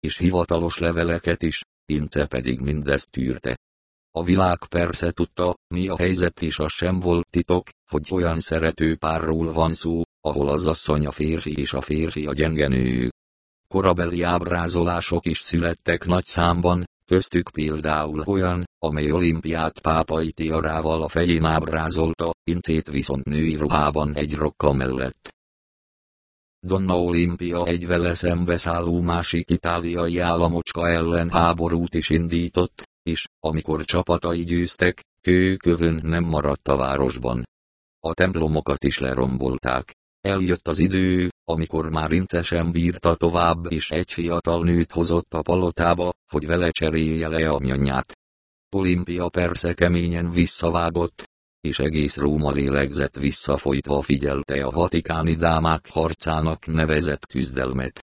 és hivatalos leveleket is, Ince pedig mindezt tűrte. A világ persze tudta, mi a helyzet és az sem volt titok, hogy olyan szerető párról van szó, ahol az asszony a férfi és a férfi a gyengenő. Korabeli ábrázolások is születtek nagy számban, köztük például olyan, amely olimpiát pápai tiarával a fején ábrázolta, incét viszont női ruhában egy rokka mellett. Donna Olimpia egy vele szembeszálló másik itáliai államocska ellen háborút is indított, és, amikor csapatai győztek, kőkövön nem maradt a városban. A templomokat is lerombolták. Eljött az idő, amikor már Ince sem bírta tovább és egy fiatal nőt hozott a palotába, hogy vele cserélje le a nyanyát. Olimpia persze keményen visszavágott, és egész Róma lélegzett visszafolytva figyelte a vatikáni dámák harcának nevezett küzdelmet.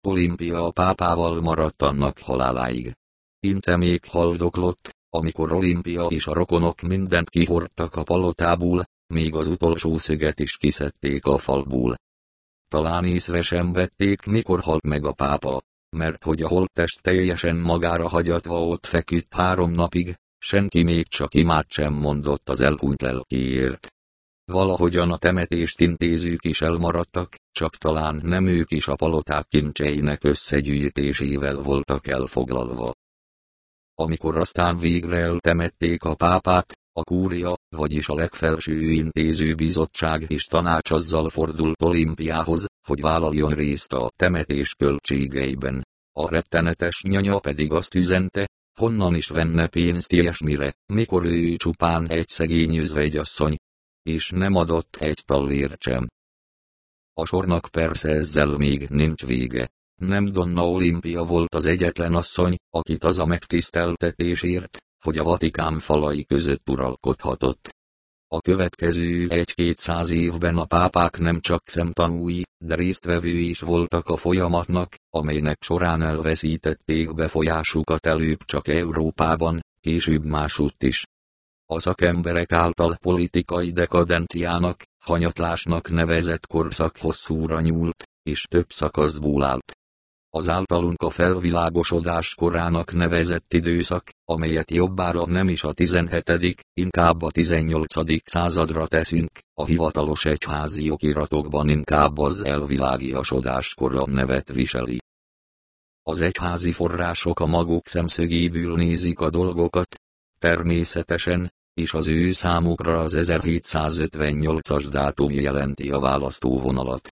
Olimpia a pápával maradt annak haláláig. Inte még haldoklott, amikor Olimpia és a rokonok mindent kihordtak a palotából, még az utolsó szöget is kiszedték a falból. Talán észre sem vették, mikor halt meg a pápa, mert hogy a holttest teljesen magára hagyatva ott feküdt három napig, senki még csak imád sem mondott az elhunyt lelkiért. Valahogyan a temetést intézők is elmaradtak, csak talán nem ők is a paloták kincseinek összegyűjtésével voltak elfoglalva. Amikor aztán végre eltemették a pápát, a kúria, vagyis a legfelső intéző bizottság és tanács azzal fordult Olimpiához, hogy vállaljon részt a temetés költségeiben. A rettenetes nyanya pedig azt üzente, honnan is venne pénzt ilyesmire, mikor ő csupán egy szegény özvegyasszony, és nem adott egy tallért sem. A sornak persze ezzel még nincs vége. Nem Donna Olimpia volt az egyetlen asszony, akit az a megtiszteltetésért, hogy a Vatikán falai között uralkodhatott. A következő egy-két száz évben a pápák nem csak szemtanúi, de résztvevői is voltak a folyamatnak, amelynek során elveszítették befolyásukat előbb csak Európában, később másutt is. A szakemberek által politikai dekadenciának, hanyatlásnak nevezett korszak hosszúra nyúlt, és több szakaszból állt az általunk a felvilágosodás korának nevezett időszak, amelyet jobbára nem is a 17., inkább a 18. századra teszünk, a hivatalos egyházi okiratokban inkább az elvilágiasodás kora nevet viseli. Az egyházi források a maguk szemszögéből nézik a dolgokat, természetesen, és az ő számukra az 1758-as dátum jelenti a választóvonalat.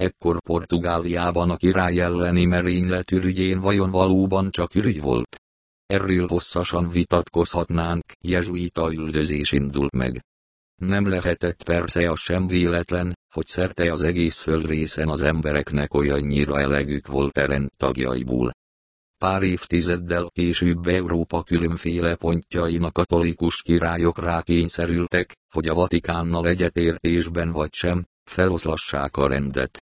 Ekkor Portugáliában a király elleni merénylet ürügyén vajon valóban csak ürügy volt? Erről hosszasan vitatkozhatnánk, jezsuita üldözés indult meg. Nem lehetett persze az sem véletlen, hogy szerte az egész földrészen az embereknek olyannyira elegük volt erend tagjaiból. Pár évtizeddel később Európa különféle pontjain a katolikus királyok rákényszerültek, hogy a Vatikánnal egyetértésben vagy sem, feloszlassák a rendet.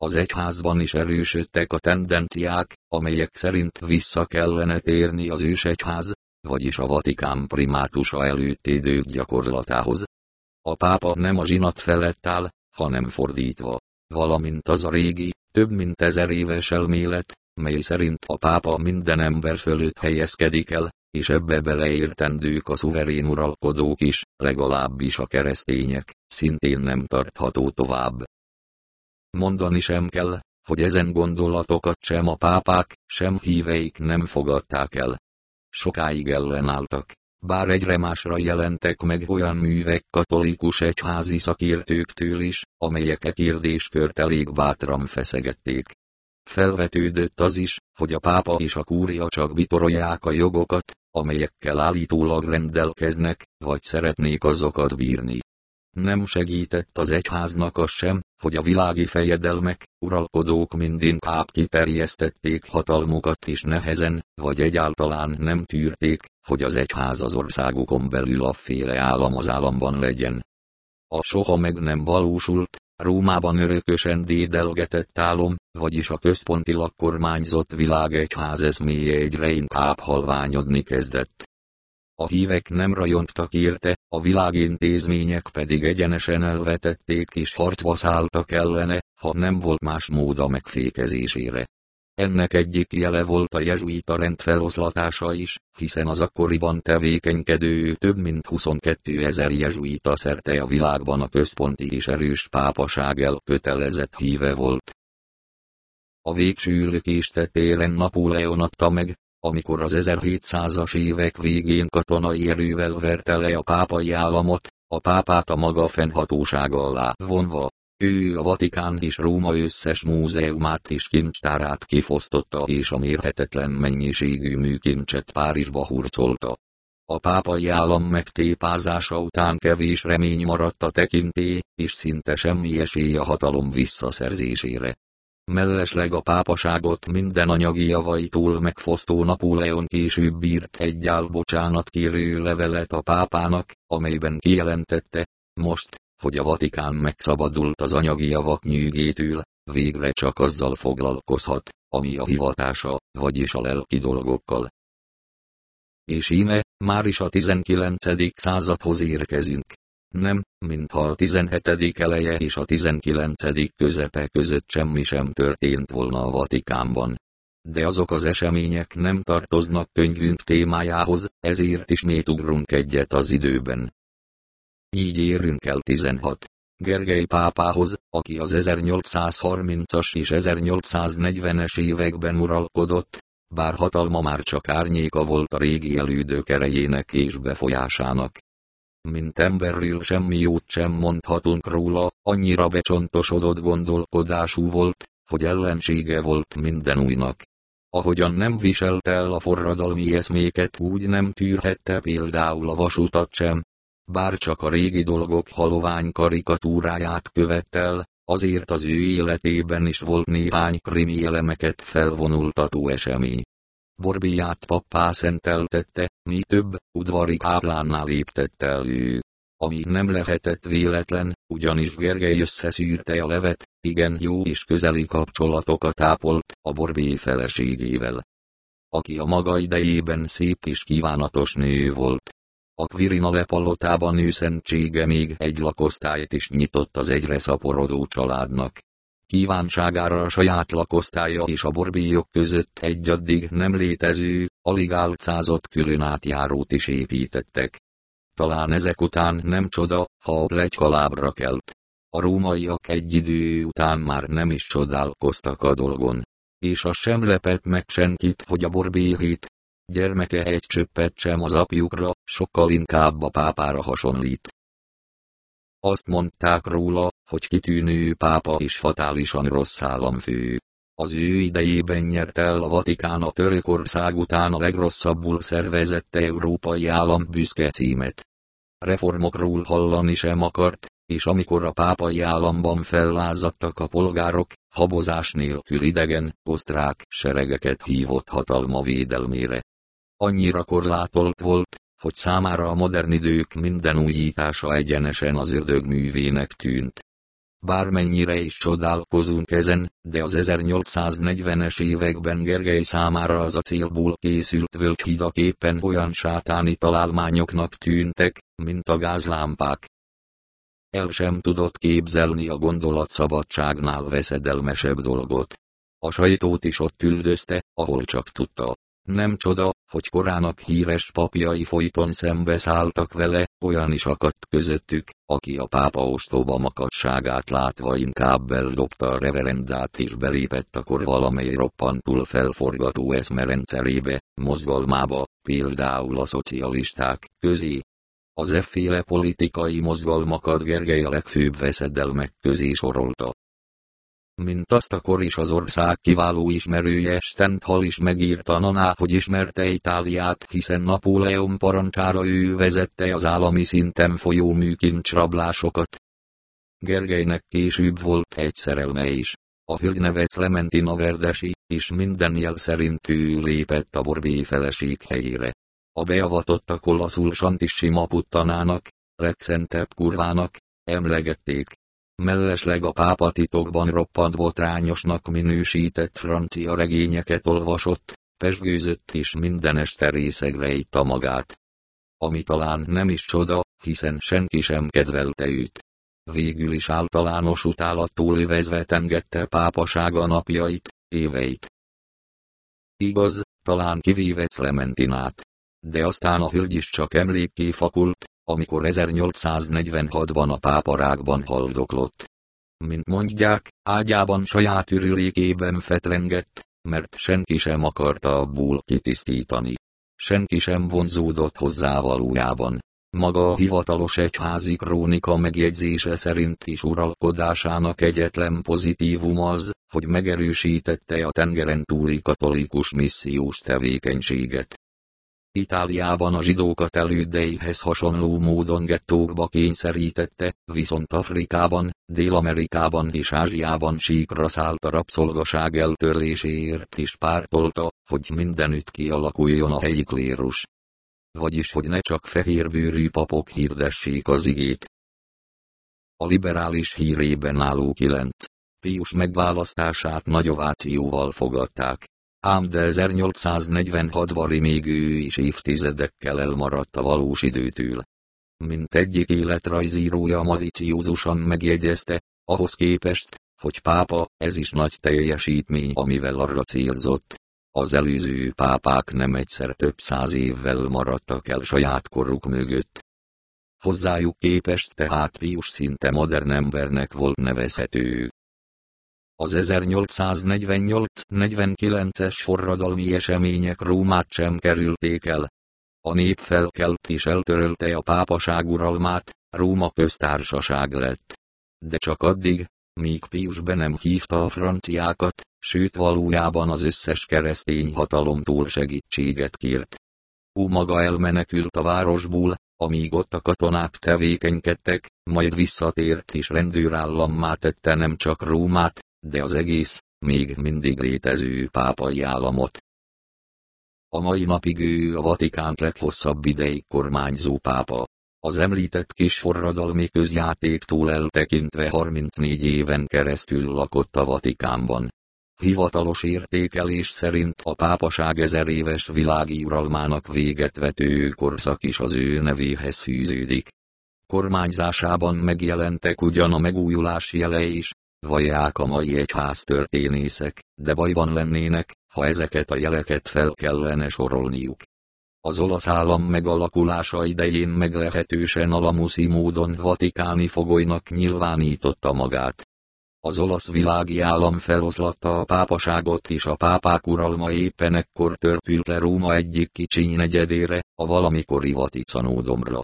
Az egyházban is erősödtek a tendenciák, amelyek szerint vissza kellene térni az ősegyház, vagyis a Vatikán primátusa előtti idők gyakorlatához. A pápa nem a zsinat felett áll, hanem fordítva, valamint az a régi, több mint ezer éves elmélet, mely szerint a pápa minden ember fölött helyezkedik el, és ebbe beleértendők a szuverén uralkodók is, legalábbis a keresztények, szintén nem tartható tovább. Mondani sem kell, hogy ezen gondolatokat sem a pápák, sem híveik nem fogadták el. Sokáig ellenálltak, bár egyre másra jelentek meg olyan művek katolikus egyházi szakértőktől is, amelyek e kérdéskört elég bátran feszegették. Felvetődött az is, hogy a pápa és a kúria csak bitorolják a jogokat, amelyekkel állítólag rendelkeznek, vagy szeretnék azokat bírni. Nem segített az egyháznak az sem, hogy a világi fejedelmek, uralkodók mindinkább kiterjesztették hatalmukat és nehezen, vagy egyáltalán nem tűrték, hogy az egyház az országukon belül a féle állam az államban legyen. A soha meg nem valósult, Rómában örökösen dédelgetett álom, vagyis a központilag kormányzott világ egyház eszméje egyre inkább halványodni kezdett. A hívek nem rajongtak érte, a világintézmények pedig egyenesen elvetették és harcba szálltak ellene, ha nem volt más mód a megfékezésére. Ennek egyik jele volt a jezsuita rend feloszlatása is, hiszen az akkoriban tevékenykedő több mint 22 ezer jezsuita szerte a világban a központi és erős pápaság elkötelezett híve volt. A végső lökést téren Napóleon adta meg, amikor az 1700-as évek végén katonai erővel verte le a pápai államot, a pápát a maga fennhatósága alá vonva. Ő a Vatikán és Róma összes múzeumát és kincstárát kifosztotta és a mérhetetlen mennyiségű műkincset Párizsba hurcolta. A pápai állam megtépázása után kevés remény maradt a tekinté, és szinte semmi esély a hatalom visszaszerzésére. Mellesleg a pápaságot minden anyagi javaitól megfosztó Napóleon később írt egy álbocsánat kérő levelet a pápának, amelyben kijelentette, most, hogy a Vatikán megszabadult az anyagi javak nyűgétől, végre csak azzal foglalkozhat, ami a hivatása, vagyis a lelki dolgokkal. És íme, már is a 19. századhoz érkezünk. Nem, mintha a 17. eleje és a 19. közepe között semmi sem történt volna a Vatikánban. De azok az események nem tartoznak könyvünk témájához, ezért ismét ugrunk egyet az időben. Így érünk el 16. Gergely pápához, aki az 1830-as és 1840-es években uralkodott, bár hatalma már csak árnyéka volt a régi elődők erejének és befolyásának. Mint emberről semmi jót sem mondhatunk róla, annyira becsontosodott gondolkodású volt, hogy ellensége volt minden újnak. Ahogyan nem viselt el a forradalmi eszméket úgy nem tűrhette például a vasutat sem, bár csak a régi dolgok halovány karikatúráját követel, azért az ő életében is volt néhány krimi elemeket felvonultató esemény. Borbéját pappá szenteltette, mi több, udvari káplánnál léptett el ő. Ami nem lehetett véletlen, ugyanis Gergely összeszűrte a levet, igen jó és közeli kapcsolatokat ápolt a Borbé feleségével. Aki a maga idejében szép és kívánatos nő volt. A Quirina lepalotában nőszentsége még egy lakosztályt is nyitott az egyre szaporodó családnak. Kívánságára a saját lakosztálya és a borbélyok között egy addig nem létező, alig álcázott külön átjárót is építettek. Talán ezek után nem csoda, ha a plegykalábra kelt. A rómaiak egy idő után már nem is csodálkoztak a dolgon. És az sem lepett meg senkit, hogy a borbéhét, gyermeke egy csöppet sem az apjukra, sokkal inkább a pápára hasonlít. Azt mondták róla, hogy kitűnő pápa és fatálisan rossz államfő. Az ő idejében nyert el a Vatikán a Törökország után a legrosszabbul szervezette európai állam büszke címet. Reformokról hallani sem akart, és amikor a pápai államban fellázadtak a polgárok, habozás nélkül idegen, osztrák seregeket hívott hatalma védelmére. Annyira korlátolt volt, hogy számára a modern idők minden újítása egyenesen az ördög művének tűnt. Bármennyire is csodálkozunk ezen, de az 1840-es években Gergely számára az a célból készült völgyhidak éppen olyan sátáni találmányoknak tűntek, mint a gázlámpák. El sem tudott képzelni a gondolatszabadságnál veszedelmesebb dolgot. A sajtót is ott üldözte, ahol csak tudta. Nem csoda, hogy korának híres papjai folyton szembeszálltak vele, olyan is akadt közöttük, aki a pápa ostoba makadságát látva inkább eldobta a reverendát és belépett akkor valamely roppantul felforgató eszmerendszerébe, mozgalmába, például a szocialisták közé. Az efféle politikai mozgalmakat Gergely a legfőbb veszedelmek közé sorolta mint azt akkor is az ország kiváló ismerője Stenthal is megírta Naná, hogy ismerte Itáliát, hiszen Napóleon parancsára ő vezette az állami szinten folyó műkincsrablásokat. Gergelynek később volt egy szerelme is. A hölgy neve Clementina Verdesi, és minden jel szerint ő lépett a Borbé feleség helyére. A beavatottak olaszul Santissima puttanának, legszentebb kurvának, emlegették, Mellesleg a pápa titokban roppant botrányosnak minősített francia regényeket olvasott, pesgőzött és minden este részegre itta magát. Ami talán nem is csoda, hiszen senki sem kedvelte őt. Végül is általános utálattól övezve tengette pápasága napjait, éveit. Igaz, talán kivéve Clementinát. De aztán a hölgy is csak emlékké fakult, amikor 1846-ban a páparákban haldoklott. Mint mondják, ágyában saját ürülékében fetrengett, mert senki sem akarta abból kitisztítani. Senki sem vonzódott hozzá valójában. Maga a hivatalos egyházi krónika megjegyzése szerint is uralkodásának egyetlen pozitívum az, hogy megerősítette a tengeren túli katolikus missziós tevékenységet. Itáliában a zsidókat elődeihez hasonló módon gettókba kényszerítette, viszont Afrikában, Dél-Amerikában és Ázsiában síkra szállt a rabszolgaság eltörléséért is pártolta, hogy mindenütt kialakuljon a helyi klérus. Vagyis hogy ne csak fehérbőrű papok hirdessék az igét. A liberális hírében álló kilenc. Pius megválasztását nagy ovációval fogadták. Ám de 1846-ban még ő is évtizedekkel elmaradt a valós időtől. Mint egyik életrajzírója maliciózusan megjegyezte, ahhoz képest, hogy pápa, ez is nagy teljesítmény, amivel arra célzott. Az előző pápák nem egyszer több száz évvel maradtak el saját koruk mögött. Hozzájuk képest tehát Pius szinte modern embernek volt nevezhető. Az 1848-49-es forradalmi események Rómát sem kerülték el. A nép felkelt és eltörölte a pápaság uralmát, Róma köztársaság lett. De csak addig, míg Pius be nem hívta a franciákat, sőt valójában az összes keresztény hatalomtól segítséget kért. Ó maga elmenekült a városból, amíg ott a katonák tevékenykedtek, majd visszatért és rendőrállammá tette nem csak Rómát, de az egész, még mindig létező pápai államot. A mai napig ő a Vatikán leghosszabb ideig kormányzó pápa. Az említett kis forradalmi közjátéktól eltekintve 34 éven keresztül lakott a Vatikánban. Hivatalos értékelés szerint a pápaság ezer éves világi uralmának véget vető korszak is az ő nevéhez fűződik. Kormányzásában megjelentek ugyan a megújulás jelei is, Vallják a mai egyház történészek, de bajban lennének, ha ezeket a jeleket fel kellene sorolniuk. Az olasz állam megalakulása idején meglehetősen alamuszi módon vatikáni fogolynak nyilvánította magát. Az olasz világi állam feloszlatta a pápaságot és a pápák uralma éppen ekkor törpült le Róma egyik kicsi negyedére, a valamikori vaticanódomra.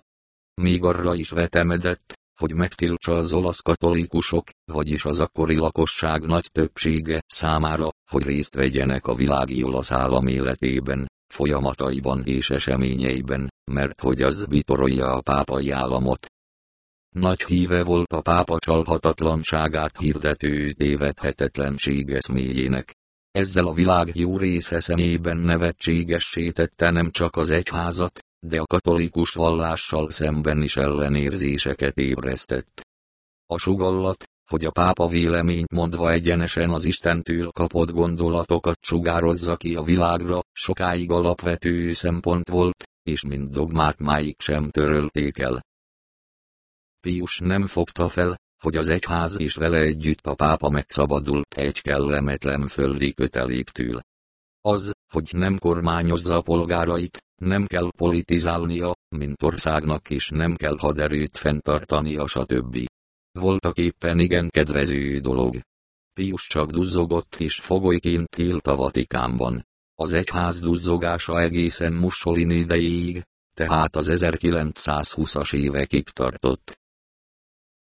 Még arra is vetemedett, hogy megtiltsa az olasz katolikusok, vagyis az akkori lakosság nagy többsége számára, hogy részt vegyenek a világi olasz állam életében, folyamataiban és eseményeiben, mert hogy az bitorolja a pápai államot. Nagy híve volt a pápa csalhatatlanságát hirdető tévedhetetlenség eszméjének. Ezzel a világ jó része szemében nevetségessé tette nem csak az egyházat, de a katolikus vallással szemben is ellenérzéseket ébresztett. A sugallat, hogy a pápa véleményt mondva egyenesen az Istentől kapott gondolatokat sugározza ki a világra, sokáig alapvető szempont volt, és mint dogmát máig sem törölték el. Pius nem fogta fel, hogy az egyház és vele együtt a pápa megszabadult egy kellemetlen földi köteléktől. Az, hogy nem kormányozza a polgárait, nem kell politizálnia, mint országnak és nem kell haderőt fenntartania stb. Voltak éppen igen kedvező dolog. Pius csak duzzogott és fogolyként élt a Vatikánban. Az egyház duzzogása egészen Mussolini idejéig, tehát az 1920-as évekig tartott.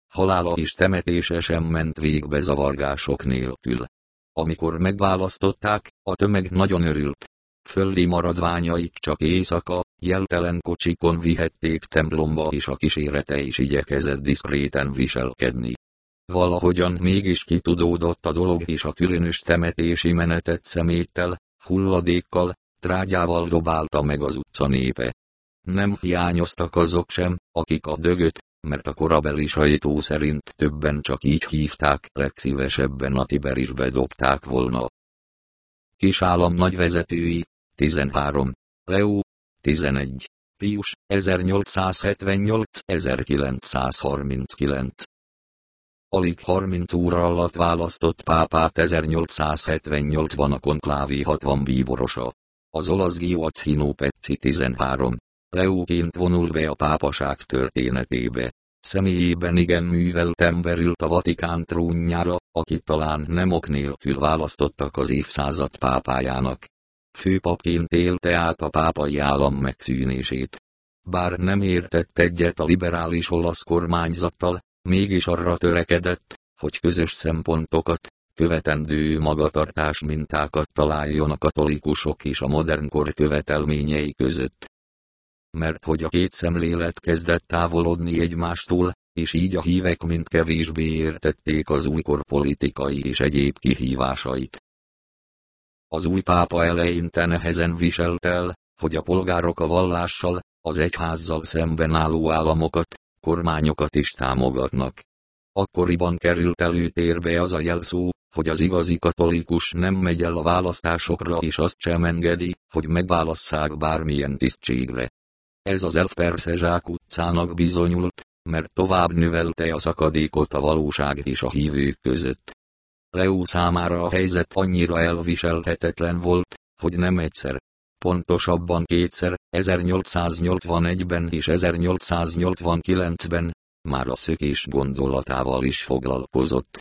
Halála és temetése sem ment végbe zavargások nélkül. Amikor megválasztották, a tömeg nagyon örült, Földi maradványait csak éjszaka, jeltelen kocsikon vihették templomba és a kísérete is igyekezett diszkréten viselkedni. Valahogyan mégis kitudódott a dolog és a különös temetési menetet szeméttel, hulladékkal, trágyával dobálta meg az utca népe. Nem hiányoztak azok sem, akik a dögöt, mert a korabeli sajtó szerint többen csak így hívták, legszívesebben a Tiberisbe dobták volna. Kisállam nagyvezetői, 13. Leo, 11. Pius, 1878-1939 alig 30 óra alatt választott pápát 1878-ban a konklávé 60 bíborosa. Az olasz Gioacchino Pecci 13. Leóként vonul be a pápaság történetébe. Személyében igen művelt ember a Vatikán trónjára, akit talán nem ok nélkül választottak az évszázad pápájának. Főpapként élte át a pápai állam megszűnését. Bár nem értett egyet a liberális olasz kormányzattal, mégis arra törekedett, hogy közös szempontokat, követendő magatartás mintákat találjon a katolikusok és a modern kor követelményei között. Mert hogy a két szemlélet kezdett távolodni egymástól, és így a hívek mind kevésbé értették az újkor politikai és egyéb kihívásait. Az új pápa eleinte nehezen viselt el, hogy a polgárok a vallással, az egyházzal szemben álló államokat, kormányokat is támogatnak. Akkoriban került előtérbe az a jelszó, hogy az igazi katolikus nem megy el a választásokra és azt sem engedi, hogy megválasszák bármilyen tisztségre. Ez az elf persze Zsák utcának bizonyult, mert tovább növelte a szakadékot a valóság és a hívők között. Leó számára a helyzet annyira elviselhetetlen volt, hogy nem egyszer, pontosabban kétszer, 1881-ben és 1889-ben, már a szökés gondolatával is foglalkozott.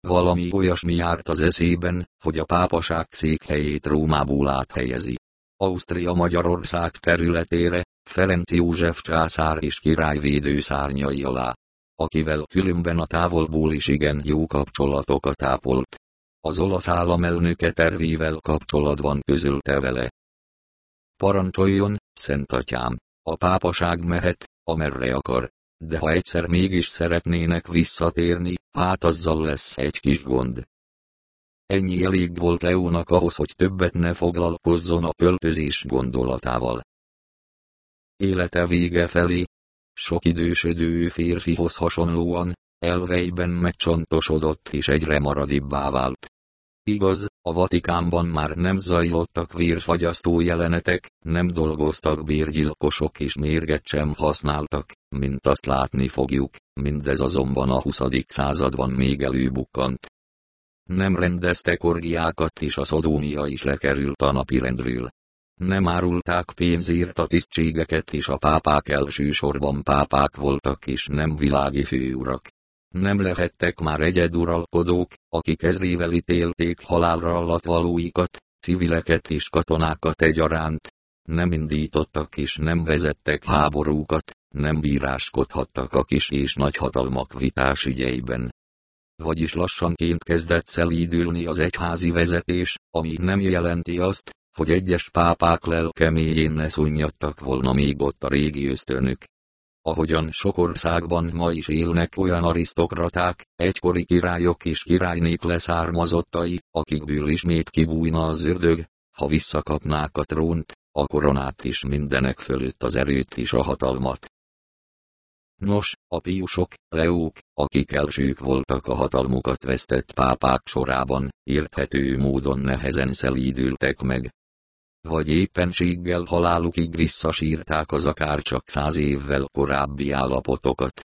Valami olyasmi járt az eszében, hogy a pápaság székhelyét Rómából áthelyezi. Ausztria Magyarország területére, Ferenc József császár és király védőszárnyai alá, akivel különben a távolból is igen jó kapcsolatokat ápolt. Az olasz államelnöke tervével kapcsolatban közölte vele. Parancsoljon, Szent Atyám, a pápaság mehet, amerre akar, de ha egyszer mégis szeretnének visszatérni, hát azzal lesz egy kis gond. Ennyi elég volt Leónak ahhoz, hogy többet ne foglalkozzon a költözés gondolatával. Élete vége felé, sok idősödő férfihoz hasonlóan, elveiben megcsontosodott és egyre maradibbá vált. Igaz, a Vatikánban már nem zajlottak vérfagyasztó jelenetek, nem dolgoztak bérgyilkosok és mérget sem használtak, mint azt látni fogjuk, mindez azonban a 20. században még előbukkant. Nem rendeztek orgiákat és a szodómia is lekerült a napirendről. Nem árulták pénzért a tisztségeket és a pápák elsősorban pápák voltak és nem világi főurak. Nem lehettek már egyeduralkodók, akik ezrével ítélték halálra alatt valóikat, civileket és katonákat egyaránt. Nem indítottak és nem vezettek háborúkat, nem bíráskodhattak a kis és nagy hatalmak vitás ügyeiben. Vagyis lassanként kezdett szelídülni az egyházi vezetés, ami nem jelenti azt, hogy egyes pápák lelke mélyén ne szunnyadtak volna még ott a régi ösztönök. Ahogyan sok országban ma is élnek olyan arisztokraták, egykori királyok és királynék leszármazottai, akikből ismét kibújna az ördög, ha visszakapnák a trónt, a koronát is mindenek fölött az erőt és a hatalmat. Nos, a piusok, leók, akik elsők voltak a hatalmukat vesztett pápák sorában, érthető módon nehezen szelídültek meg, vagy éppenséggel halálukig visszasírták az akár csak száz évvel korábbi állapotokat.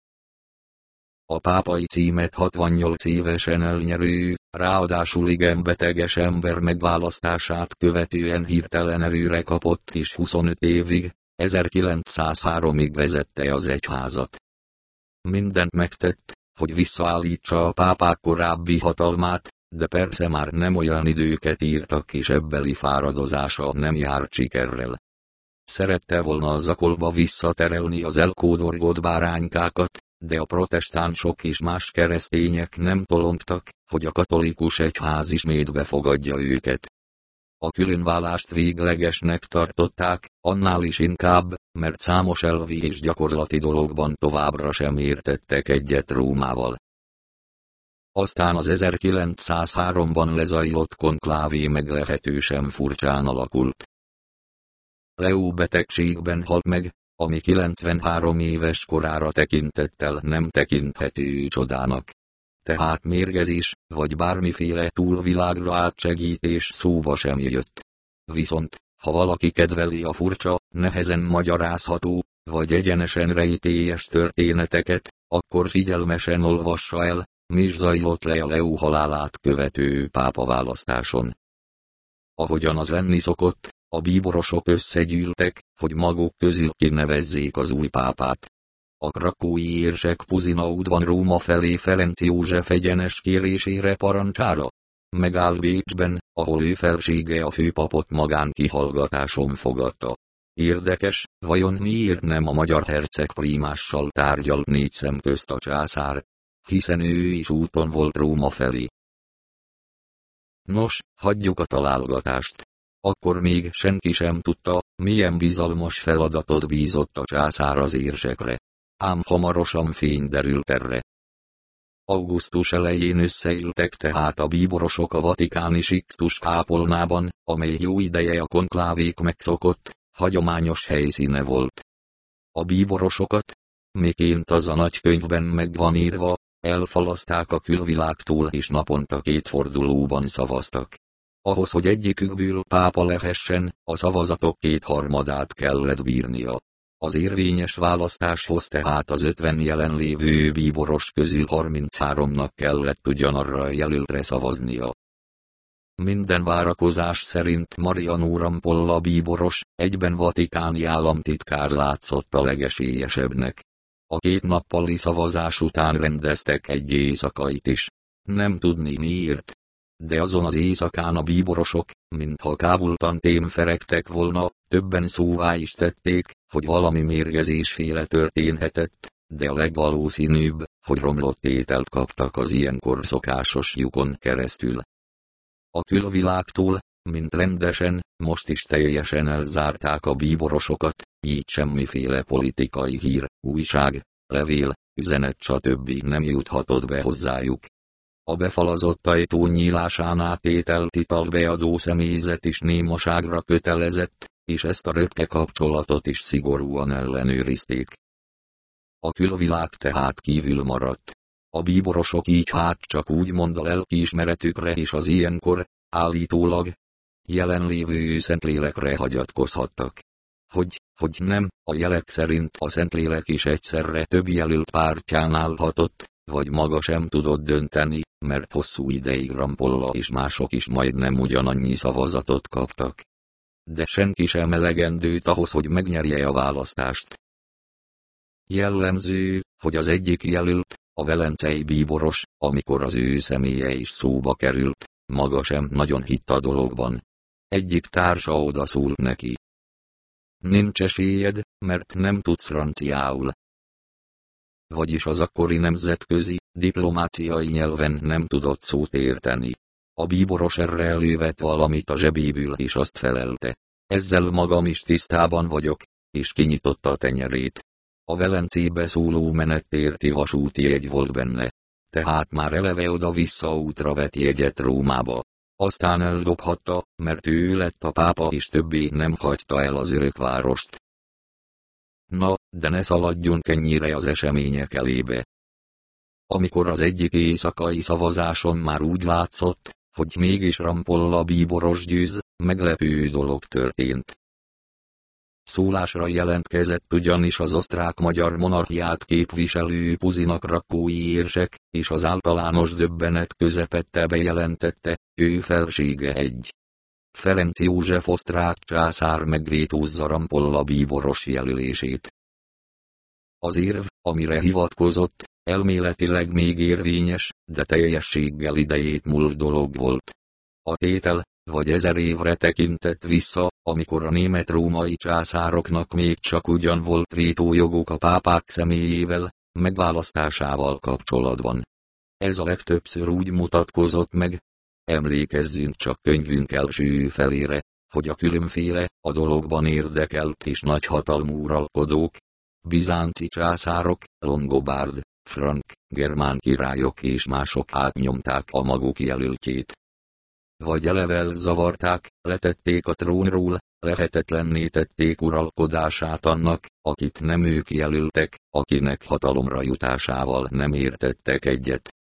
A pápai címet 68 évesen elnyerő, ráadásul igen beteges ember megválasztását követően hirtelen erőre kapott és 25 évig, 1903-ig vezette az egyházat. Mindent megtett, hogy visszaállítsa a pápák korábbi hatalmát, de persze már nem olyan időket írtak és ebbeli fáradozása nem jár sikerrel. Szerette volna a zakolba visszaterelni az elkódorgott báránykákat, de a protestánsok és más keresztények nem tolongtak, hogy a katolikus egyház ismét befogadja őket. A különválást véglegesnek tartották, annál is inkább, mert számos elvi és gyakorlati dologban továbbra sem értettek egyet Rómával. Aztán az 1903-ban lezajlott konklávé meglehetősen furcsán alakult. Leo betegségben halt meg, ami 93 éves korára tekintettel nem tekinthető csodának. Tehát mérgezés, vagy bármiféle túlvilágra átsegítés szóba sem jött. Viszont, ha valaki kedveli a furcsa, nehezen magyarázható, vagy egyenesen rejtélyes történeteket, akkor figyelmesen olvassa el, mi zajlott le a Leo halálát követő pápa választáson. Ahogyan az lenni szokott, a bíborosok összegyűltek, hogy maguk közül kinevezzék az új pápát. A krakói érsek Puzina útban Róma felé Ferenc József egyenes kérésére parancsára. Megáll Bécsben, ahol ő felsége a főpapot magán kihallgatáson fogadta. Érdekes, vajon miért nem a magyar herceg prímással tárgyal négy szem közt a császár, hiszen ő is úton volt Róma felé. Nos, hagyjuk a találgatást. Akkor még senki sem tudta, milyen bizalmas feladatot bízott a császár az érsekre. Ám hamarosan fény derült erre. Augusztus elején összeültek tehát a bíborosok a vatikáni Sixtus kápolnában, amely jó ideje a konklávék megszokott, hagyományos helyszíne volt. A bíborosokat, miként az a nagykönyvben megvan írva, elfalaszták a külvilágtól és naponta két fordulóban szavaztak. Ahhoz, hogy egyikükből pápa lehessen, a szavazatok kétharmadát kellett bírnia. Az érvényes választáshoz tehát az 50 jelenlévő bíboros közül 33-nak kellett ugyanarra a jelöltre szavaznia. Minden várakozás szerint Mariano Rampolla bíboros, egyben vatikáni államtitkár látszott a legesélyesebbnek. A két nappali szavazás után rendeztek egy éjszakait is. Nem tudni miért. De azon az éjszakán a bíborosok, mintha kábultan témferegtek volna, többen szóvá is tették, hogy valami mérgezésféle történhetett, de a legvalószínűbb, hogy romlott ételt kaptak az ilyenkor szokásos lyukon keresztül. A külvilágtól, mint rendesen, most is teljesen elzárták a bíborosokat, így semmiféle politikai hír, újság, levél, üzenet stb. nem juthatott be hozzájuk. A befalazott ajtó nyílásán átételt italbeadó személyzet is némaságra kötelezett, és ezt a röpke kapcsolatot is szigorúan ellenőrizték. A külvilág tehát kívül maradt. A bíborosok így hát csak úgy mond a lelkiismeretükre és az ilyenkor, állítólag, jelenlévő szentlélekre hagyatkozhattak. Hogy, hogy nem, a jelek szerint a szentlélek is egyszerre több jelölt pártján állhatott, vagy maga sem tudott dönteni, mert hosszú ideig Rampolla és mások is majdnem ugyanannyi szavazatot kaptak. De senki sem elegendőt ahhoz, hogy megnyerje a választást. Jellemző, hogy az egyik jelölt, a velencei bíboros, amikor az ő személye is szóba került, maga sem nagyon hitt a dologban. Egyik társa oda szól neki. Nincs esélyed, mert nem tudsz franciául. Vagyis az akkori nemzetközi, diplomáciai nyelven nem tudott szót érteni. A bíboros erre elővet valamit a zsebéből és azt felelte. Ezzel magam is tisztában vagyok, és kinyitotta a tenyerét. A Velencébe szóló menettérti vasúti egy volt benne. Tehát már eleve oda-vissza útra vett jegyet Rómába. Aztán eldobhatta, mert ő lett a pápa és többé nem hagyta el az örökvárost. Na, de ne szaladjunk ennyire az események elébe. Amikor az egyik éjszakai szavazáson már úgy látszott, hogy mégis Rampolla bíboros győz, meglepő dolog történt. Szólásra jelentkezett ugyanis az osztrák-magyar monarchiát képviselő puzinak rakói érsek, és az általános döbbenet közepette bejelentette, ő felsége egy. Ferenc József osztrák császár megvétózza Rampolla bíboros jelölését. Az érv, amire hivatkozott, elméletileg még érvényes, de teljességgel idejét múlt dolog volt. A tétel, vagy ezer évre tekintett vissza, amikor a német-római császároknak még csak ugyan volt vétójogok a pápák személyével, megválasztásával kapcsolatban. Ez a legtöbbször úgy mutatkozott meg, emlékezzünk csak könyvünk első felére, hogy a különféle, a dologban érdekelt és nagyhatalmú uralkodók, bizánci császárok, longobárd, frank, germán királyok és mások átnyomták a maguk jelöltjét, vagy elevel zavarták, letették a trónról, lehetetlenné tették uralkodását annak, akit nem ők jelöltek, akinek hatalomra jutásával nem értettek egyet.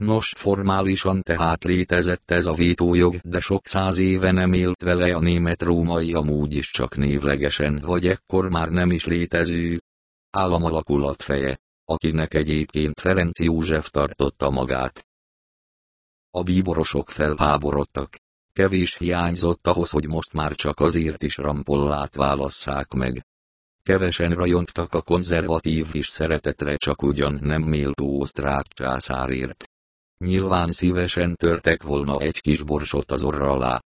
Nos, formálisan tehát létezett ez a vétójog, de sok száz éve nem élt vele a német-római amúgy is csak névlegesen vagy ekkor már nem is létező államalakulat feje. akinek egyébként Ferenc József tartotta magát. A bíborosok felháborodtak. Kevés hiányzott ahhoz, hogy most már csak azért is rampollát válasszák meg. Kevesen rajongtak a konzervatív és szeretetre csak ugyan nem méltó osztrák császárért. Nyilván szívesen törtek volna egy kis borsot az orra alá.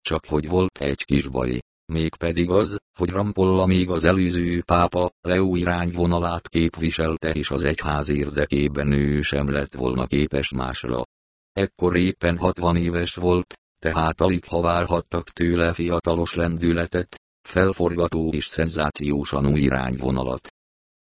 Csak hogy volt egy kis baj, mégpedig az, hogy Rampolla még az előző pápa, Leo irányvonalát képviselte és az egyház érdekében ő sem lett volna képes másra. Ekkor éppen 60 éves volt, tehát alig ha várhattak tőle fiatalos lendületet, felforgató és szenzációsan új irányvonalat.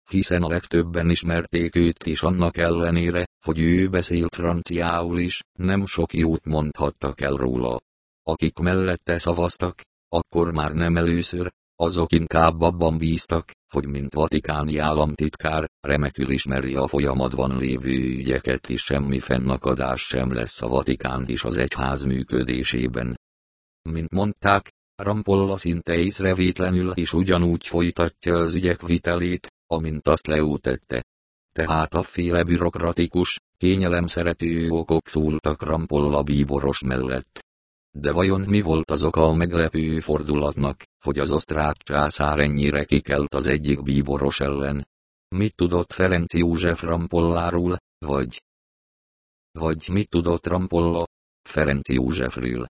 Hiszen a legtöbben ismerték őt és annak ellenére, hogy ő beszélt franciául is, nem sok jót mondhattak el róla. Akik mellette szavaztak, akkor már nem először, azok inkább abban bíztak, hogy mint vatikáni államtitkár, remekül ismeri a folyamatban lévő ügyeket és semmi fennakadás sem lesz a Vatikán és az egyház működésében. Mint mondták, Rampolla szinte észrevétlenül és ugyanúgy folytatja az ügyek vitelét, amint azt leútette. Tehát a féle bürokratikus, kényelem szerető okok szóltak Rampolla bíboros mellett. De vajon mi volt az oka a meglepő fordulatnak, hogy az osztrák császár ennyire kikelt az egyik bíboros ellen? Mit tudott Ferenc József Rampolláról, vagy? Vagy mit tudott Rampolla, Ferenc Józsefről?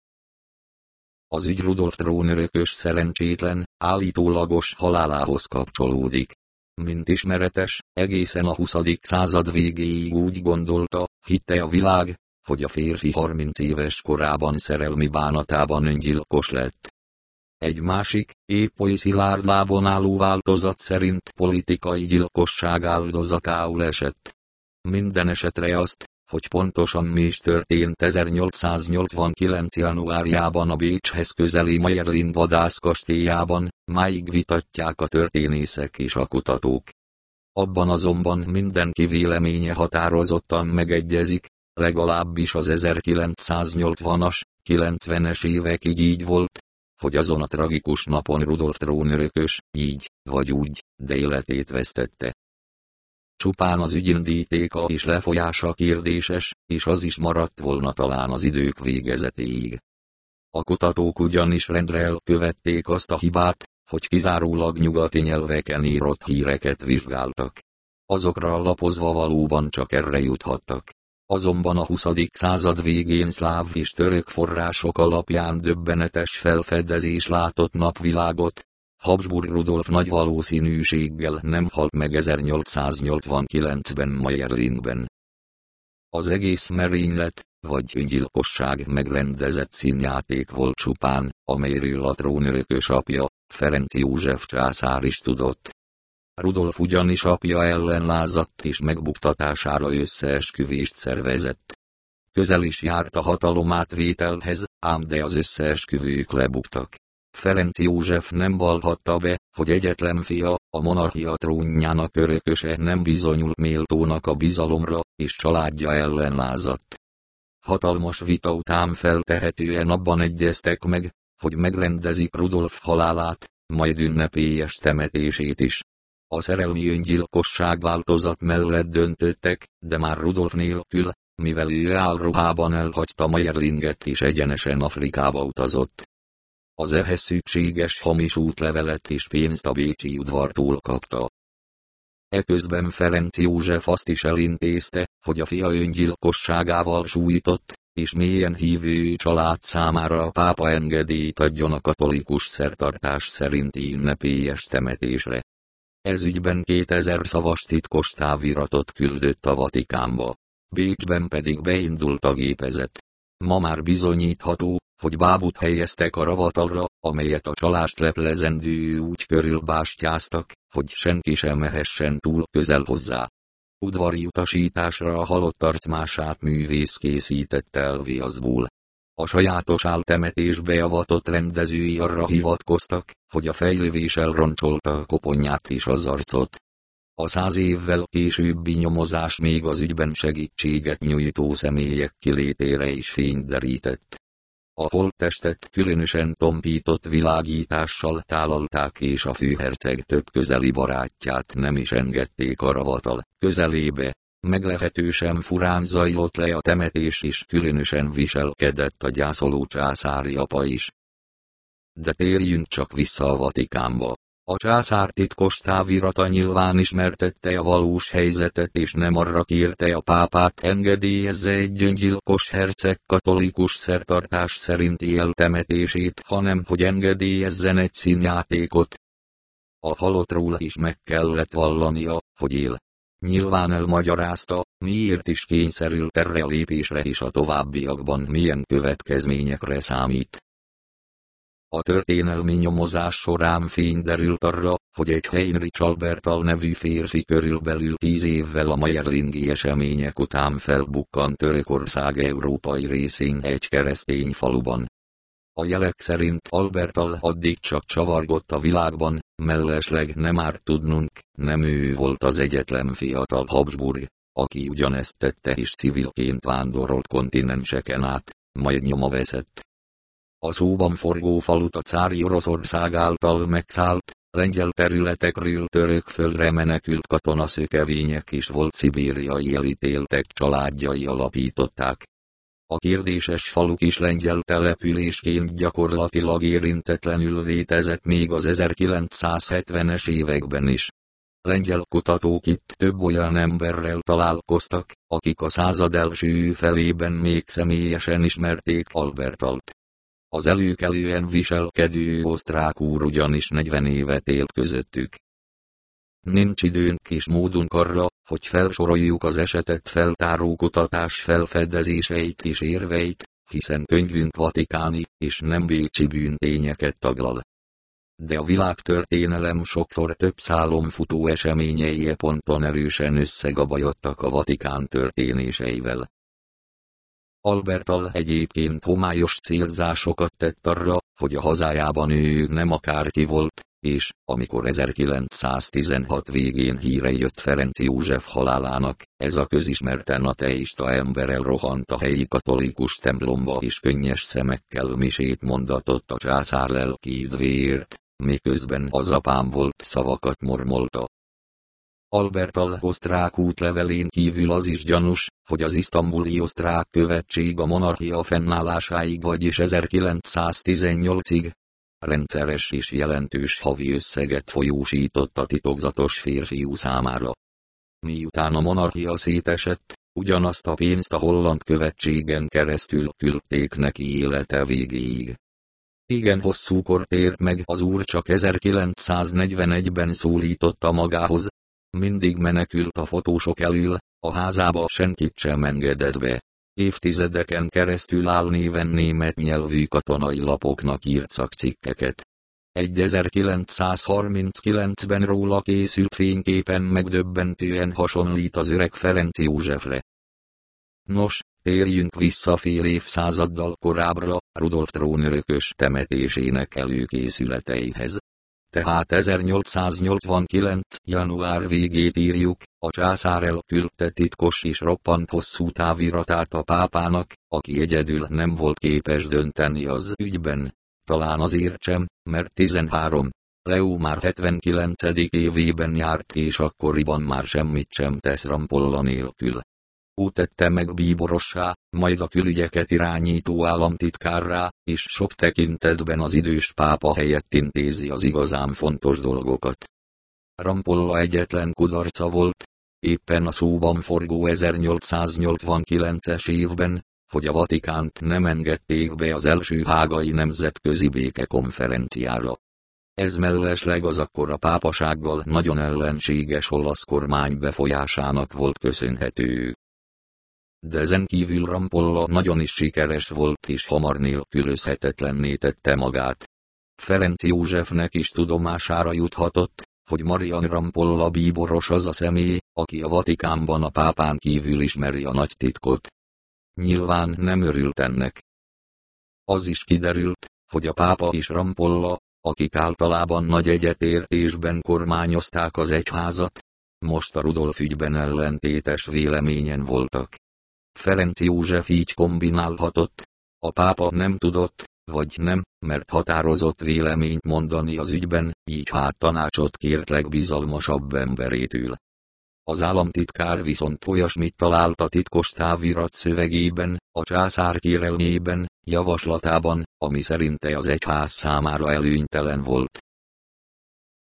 Az ügy Rudolf trónörökös szerencsétlen, állítólagos halálához kapcsolódik. Mint ismeretes, egészen a 20. század végéig úgy gondolta, hitte a világ, hogy a férfi 30 éves korában szerelmi bánatában öngyilkos lett. Egy másik, épp oly szilárd lábon álló változat szerint politikai gyilkosság áldozatául esett. Minden esetre azt, hogy pontosan mi is történt 1889. januárjában a Bécshez közeli Mayerlin vadászkastélyában, máig vitatják a történészek és a kutatók. Abban azonban mindenki véleménye határozottan megegyezik, legalábbis az 1980-as, 90-es évekig így volt, hogy azon a tragikus napon Rudolf trónörökös, így, vagy úgy, de életét vesztette. Csupán az ügyindítéka és lefolyása kérdéses, és az is maradt volna talán az idők végezetéig. A kutatók ugyanis rendre elkövették azt a hibát, hogy kizárólag nyugati nyelveken írott híreket vizsgáltak. Azokra lapozva valóban csak erre juthattak. Azonban a 20. század végén szláv és török források alapján döbbenetes felfedezés látott napvilágot. Habsburg Rudolf nagy valószínűséggel nem halt meg 1889-ben Mayerlinben. Az egész merénylet, vagy öngyilkosság megrendezett színjáték volt csupán, amelyről a trónörökös apja, Ferenc József császár is tudott. Rudolf ugyanis apja ellen lázadt és megbuktatására összeesküvést szervezett. Közel is járt a hatalomátvételhez, ám de az összeesküvők lebuktak. Ferenc József nem valhatta be, hogy egyetlen fia, a monarchia trónjának örököse nem bizonyul méltónak a bizalomra, és családja ellen lázadt. Hatalmas vita után feltehetően abban egyeztek meg, hogy megrendezik Rudolf halálát, majd ünnepélyes temetését is. A szerelmi öngyilkosság változat mellett döntöttek, de már Rudolf nélkül, mivel ő álruhában elhagyta Mayerlinget és egyenesen Afrikába utazott. Az ehhez szükséges hamis útlevelet és pénzt a Bécsi udvartól kapta. Eközben Ferenc József azt is elintézte, hogy a fia öngyilkosságával sújtott, és mélyen hívő család számára a pápa engedélyt adjon a katolikus szertartás szerinti ünnepélyes temetésre. Ez ügyben 2000 szavas titkos táviratot küldött a Vatikánba. Bécsben pedig beindult a gépezet. Ma már bizonyítható, hogy bábut helyeztek a ravatalra, amelyet a csalást leplezendő úgy körülbástyáztak, hogy senki sem mehessen túl közel hozzá. Udvari utasításra a halott arcmását művész készítette el viaszból. A sajátos áltemetésbe avatott rendezői arra hivatkoztak, hogy a fejlővés elroncsolta a koponyát és az arcot. A száz évvel későbbi nyomozás még az ügyben segítséget nyújtó személyek kilétére is fényt derített. A holttestet különösen tompított világítással tálalták és a főherceg több közeli barátját nem is engedték a ravatal közelébe. Meglehetősen furán zajlott le a temetés is különösen viselkedett a gyászoló császári apa is. De térjünk csak vissza a Vatikánba. A császár titkos távirata nyilván ismertette a valós helyzetet és nem arra kérte a pápát engedélyezze egy öngyilkos herceg katolikus szertartás szerinti eltemetését, hanem hogy engedélyezzen egy színjátékot. A halottról is meg kellett vallania, hogy él. Nyilván elmagyarázta, miért is kényszerült erre a lépésre és a továbbiakban milyen következményekre számít. A történelmi nyomozás során fény derült arra, hogy egy Heinrich Albertal nevű férfi körülbelül tíz évvel a Mayerlingi események után felbukkant Törökország európai részén egy keresztény faluban. A jelek szerint Albertal addig csak csavargott a világban, mellesleg nem árt tudnunk, nem ő volt az egyetlen fiatal Habsburg, aki ugyanezt tette és civilként vándorolt kontinenseken át, majd nyoma veszett. A szóban forgó falut a cári Oroszország által megszállt, lengyel területekről török földre menekült katonaszökevények és volt szibériai elítéltek családjai alapították. A kérdéses faluk is lengyel településként gyakorlatilag érintetlenül létezett még az 1970-es években is. Lengyel kutatók itt több olyan emberrel találkoztak, akik a század első felében még személyesen ismerték Albertalt. Az előkelően viselkedő osztrák úr ugyanis 40 évet élt közöttük. Nincs időnk és módunk arra, hogy felsoroljuk az esetet feltáró kutatás felfedezéseit és érveit, hiszen könyvünk vatikáni, és nem bécsi bűntényeket taglal. De a világtörténelem sokszor több szálon futó eseményei ponton erősen összegabajodtak a Vatikán történéseivel. Albertal egyébként homályos célzásokat tett arra, hogy a hazájában ő nem akárki volt, és, amikor 1916 végén híre jött Ferenc József halálának, ez a közismerten ateista ember elrohant a helyi katolikus templomba és könnyes szemekkel misét mondatott a császár lelki üdvéért, miközben az apám volt szavakat mormolta. Albertal osztrák útlevelén kívül az is gyanús, hogy az isztambuli osztrák követség a monarchia fennállásáig vagyis 1918-ig rendszeres és jelentős havi összeget folyósított a titokzatos férfiú számára. Miután a monarchia szétesett, ugyanazt a pénzt a holland követségen keresztül küldték neki élete végéig. Igen hosszúkor tért meg az úr csak 1941-ben szólította magához, mindig menekült a fotósok elől, a házába senkit sem engedett be. Évtizedeken keresztül álnéven német nyelvű katonai lapoknak írt szakcikkeket. Egy 1939-ben róla készült fényképen megdöbbentően hasonlít az öreg Ferenc Józsefre. Nos, térjünk vissza fél évszázaddal korábbra, Rudolf trónörökös temetésének előkészületeihez tehát 1889. január végét írjuk, a császár elküldte titkos és roppant hosszú táviratát a pápának, aki egyedül nem volt képes dönteni az ügyben. Talán azért sem, mert 13. Leo már 79. évében járt és akkoriban már semmit sem tesz Rampolla nélkül úgy tette meg bíborossá, majd a külügyeket irányító államtitkárrá, és sok tekintetben az idős pápa helyett intézi az igazán fontos dolgokat. Rampolla egyetlen kudarca volt, éppen a szóban forgó 1889-es évben, hogy a Vatikánt nem engedték be az első hágai nemzetközi békekonferenciára. Ez mellesleg az akkor a pápasággal nagyon ellenséges olasz kormány befolyásának volt köszönhető de ezen kívül Rampolla nagyon is sikeres volt és hamar nélkülözhetetlenné tette magát. Ferenc Józsefnek is tudomására juthatott, hogy Marian Rampolla bíboros az a személy, aki a Vatikánban a pápán kívül ismeri a nagy titkot. Nyilván nem örült ennek. Az is kiderült, hogy a pápa és Rampolla, akik általában nagy egyetértésben kormányozták az egyházat, most a Rudolf ügyben ellentétes véleményen voltak. Ferenc József így kombinálhatott. a pápa nem tudott, vagy nem, mert határozott véleményt mondani az ügyben, így hát tanácsot kért legbizalmasabb emberétől. Az államtitkár viszont olyasmit talált a titkos távirat szövegében, a császár kérelmében, javaslatában, ami szerinte az egyház számára előnytelen volt.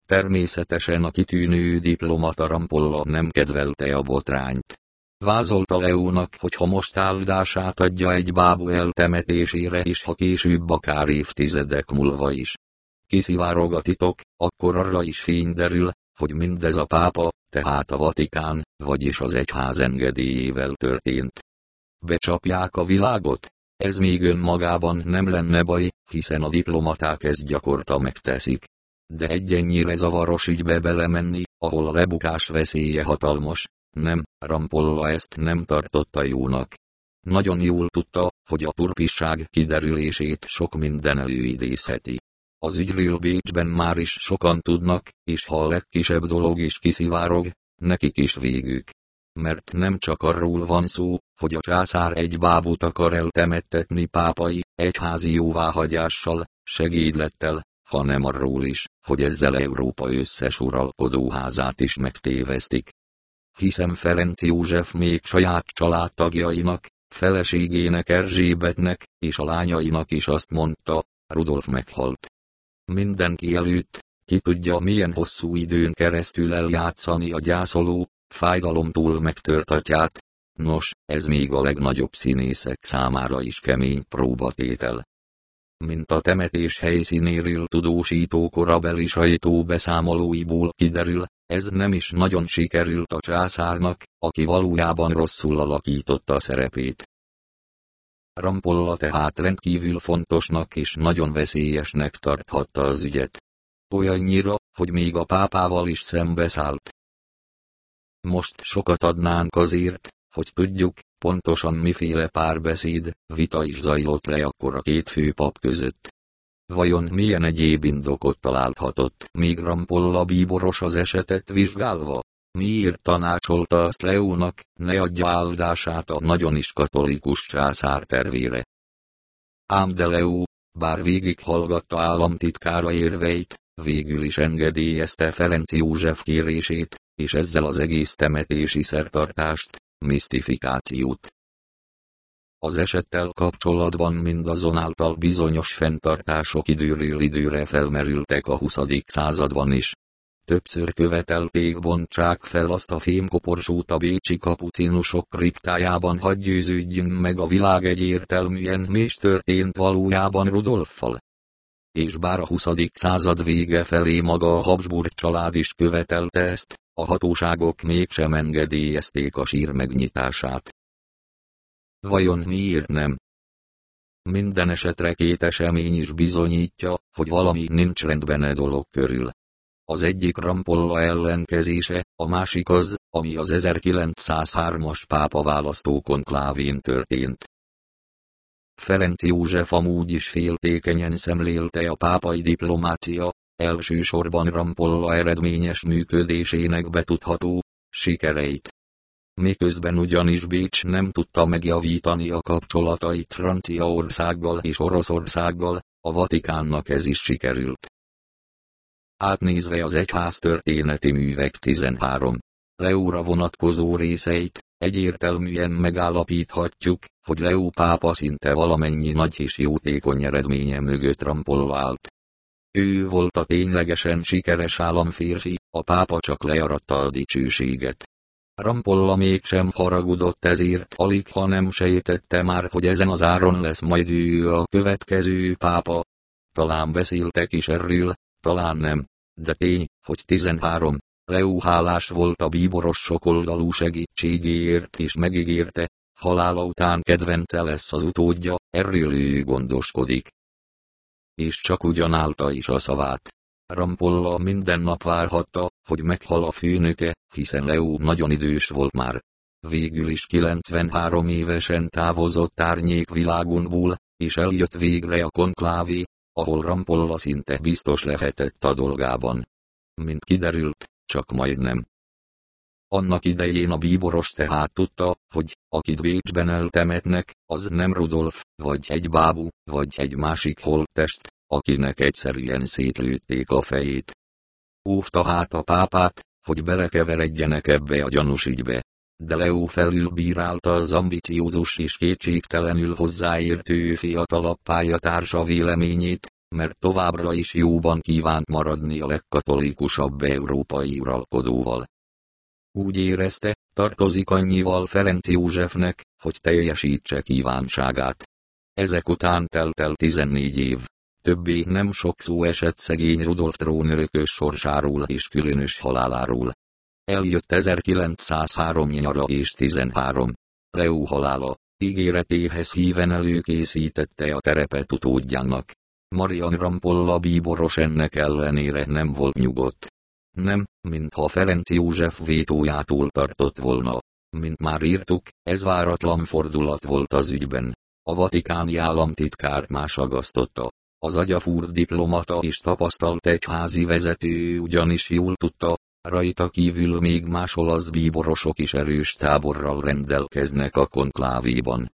Természetesen a kitűnő diplomata Rampolla nem kedvelte a botrányt. Vázolta Leónak, hogy ha most áldását adja egy bábú eltemetésére és ha később akár évtizedek múlva is. Kiszivárog a titok, akkor arra is fény derül, hogy mindez a pápa, tehát a Vatikán, vagyis az egyház engedélyével történt. Becsapják a világot? Ez még önmagában nem lenne baj, hiszen a diplomaták ezt gyakorta megteszik. De egy ennyire zavaros ügybe belemenni, ahol a lebukás veszélye hatalmas, nem, Rampolla ezt nem tartotta jónak. Nagyon jól tudta, hogy a turpisság kiderülését sok minden előidézheti. Az ügyről Bécsben már is sokan tudnak, és ha a legkisebb dolog is kiszivárog, nekik is végük. Mert nem csak arról van szó, hogy a császár egy bábút akar eltemettetni pápai, egyházi jóváhagyással, segédlettel, hanem arról is, hogy ezzel Európa összes uralkodóházát is megtévesztik. Hiszen Ferenc József még saját családtagjainak, feleségének Erzsébetnek, és a lányainak is azt mondta, Rudolf meghalt. Mindenki előtt, ki tudja milyen hosszú időn keresztül eljátszani a gyászoló, fájdalomtól megtört atyát. Nos, ez még a legnagyobb színészek számára is kemény próbatétel. Mint a temetés helyszínéről tudósító korabeli sajtó beszámolóiból kiderül, ez nem is nagyon sikerült a császárnak, aki valójában rosszul alakította a szerepét. Rampolla tehát rendkívül fontosnak és nagyon veszélyesnek tarthatta az ügyet. Olyannyira, hogy még a pápával is szembeszállt. Most sokat adnánk azért, hogy tudjuk, pontosan miféle párbeszéd, vita is zajlott le akkor a két főpap között. Vajon milyen egyéb indokot találhatott, még Rampolla bíboros az esetet vizsgálva? Miért tanácsolta azt Leónak, ne adja áldását a nagyon is katolikus császár tervére? Ám de Leó, bár végighallgatta államtitkára érveit, végül is engedélyezte Ferenc József kérését, és ezzel az egész temetési szertartást, misztifikációt. Az esettel kapcsolatban mindazonáltal bizonyos fenntartások időről időre felmerültek a 20. században is. Többször követelték bontsák fel azt a fémkoporsót a bécsi kapucinusok kriptájában hagy győződjünk meg a világ egyértelműen mi is történt valójában Rudolffal. És bár a 20. század vége felé maga a Habsburg család is követelte ezt, a hatóságok mégsem engedélyezték a sír megnyitását. Vajon miért nem? Minden esetre két esemény is bizonyítja, hogy valami nincs rendben e dolog körül. Az egyik Rampolla ellenkezése, a másik az, ami az 1903-as pápa választókonklávén történt. Ferenc József amúgy is féltékenyen szemlélte a pápai diplomácia, elsősorban Rampolla eredményes működésének betudható sikereit. Miközben ugyanis Bécs nem tudta megjavítani a kapcsolatait Franciaországgal és Oroszországgal, a Vatikánnak ez is sikerült. Átnézve az egyház történeti művek 13. Leóra vonatkozó részeit, egyértelműen megállapíthatjuk, hogy Leó pápa szinte valamennyi nagy és jótékony eredménye mögött Rampolla állt. Ő volt a ténylegesen sikeres államférfi, a pápa csak learatta a dicsőséget. Rampolla mégsem haragudott ezért, alig ha nem sejtette már, hogy ezen az áron lesz majd ő a következő pápa. Talán beszéltek is erről, talán nem, de tény, hogy 13. Leó hálás volt a bíboros sokoldalú segítségéért és megígérte, halála után kedvence lesz az utódja, erről ő gondoskodik. És csak ugyan állta is a szavát. Rampolla minden nap várhatta, hogy meghal a főnöke, hiszen Leó nagyon idős volt már. Végül is 93 évesen távozott árnyék világunkból, és eljött végre a konklávé, ahol Rampolla szinte biztos lehetett a dolgában. Mint kiderült, csak majdnem. Annak idején a bíboros tehát tudta, hogy, akit Bécsben eltemetnek, az nem Rudolf, vagy egy bábú, vagy egy másik holttest, akinek egyszerűen szétlőtték a fejét. Óvta hát a pápát, hogy belekeveredjenek ebbe a gyanús. De Leo felülbírálta az ambiciózus és kétségtelenül hozzáértő fiatalabb pályatársa véleményét, mert továbbra is jóban kívánt maradni a legkatolikusabb európai uralkodóval. Úgy érezte, tartozik annyival Ferenc Józsefnek, hogy teljesítse kívánságát. Ezek után telt el 14 év. Többé nem sok szó esett szegény Rudolf trónörökös sorsáról és különös haláláról. Eljött 1903 nyara és 13. Leo halála, ígéretéhez híven előkészítette a terepet utódjának. Marian Rampolla bíboros ennek ellenére nem volt nyugodt. Nem, mintha Ferenc József vétójától tartott volna. Mint már írtuk, ez váratlan fordulat volt az ügyben. A vatikáni államtitkár más agasztotta. Az agyafúr diplomata és tapasztalt egyházi vezető ugyanis jól tudta, rajta kívül még más olasz bíborosok is erős táborral rendelkeznek a konklávéban.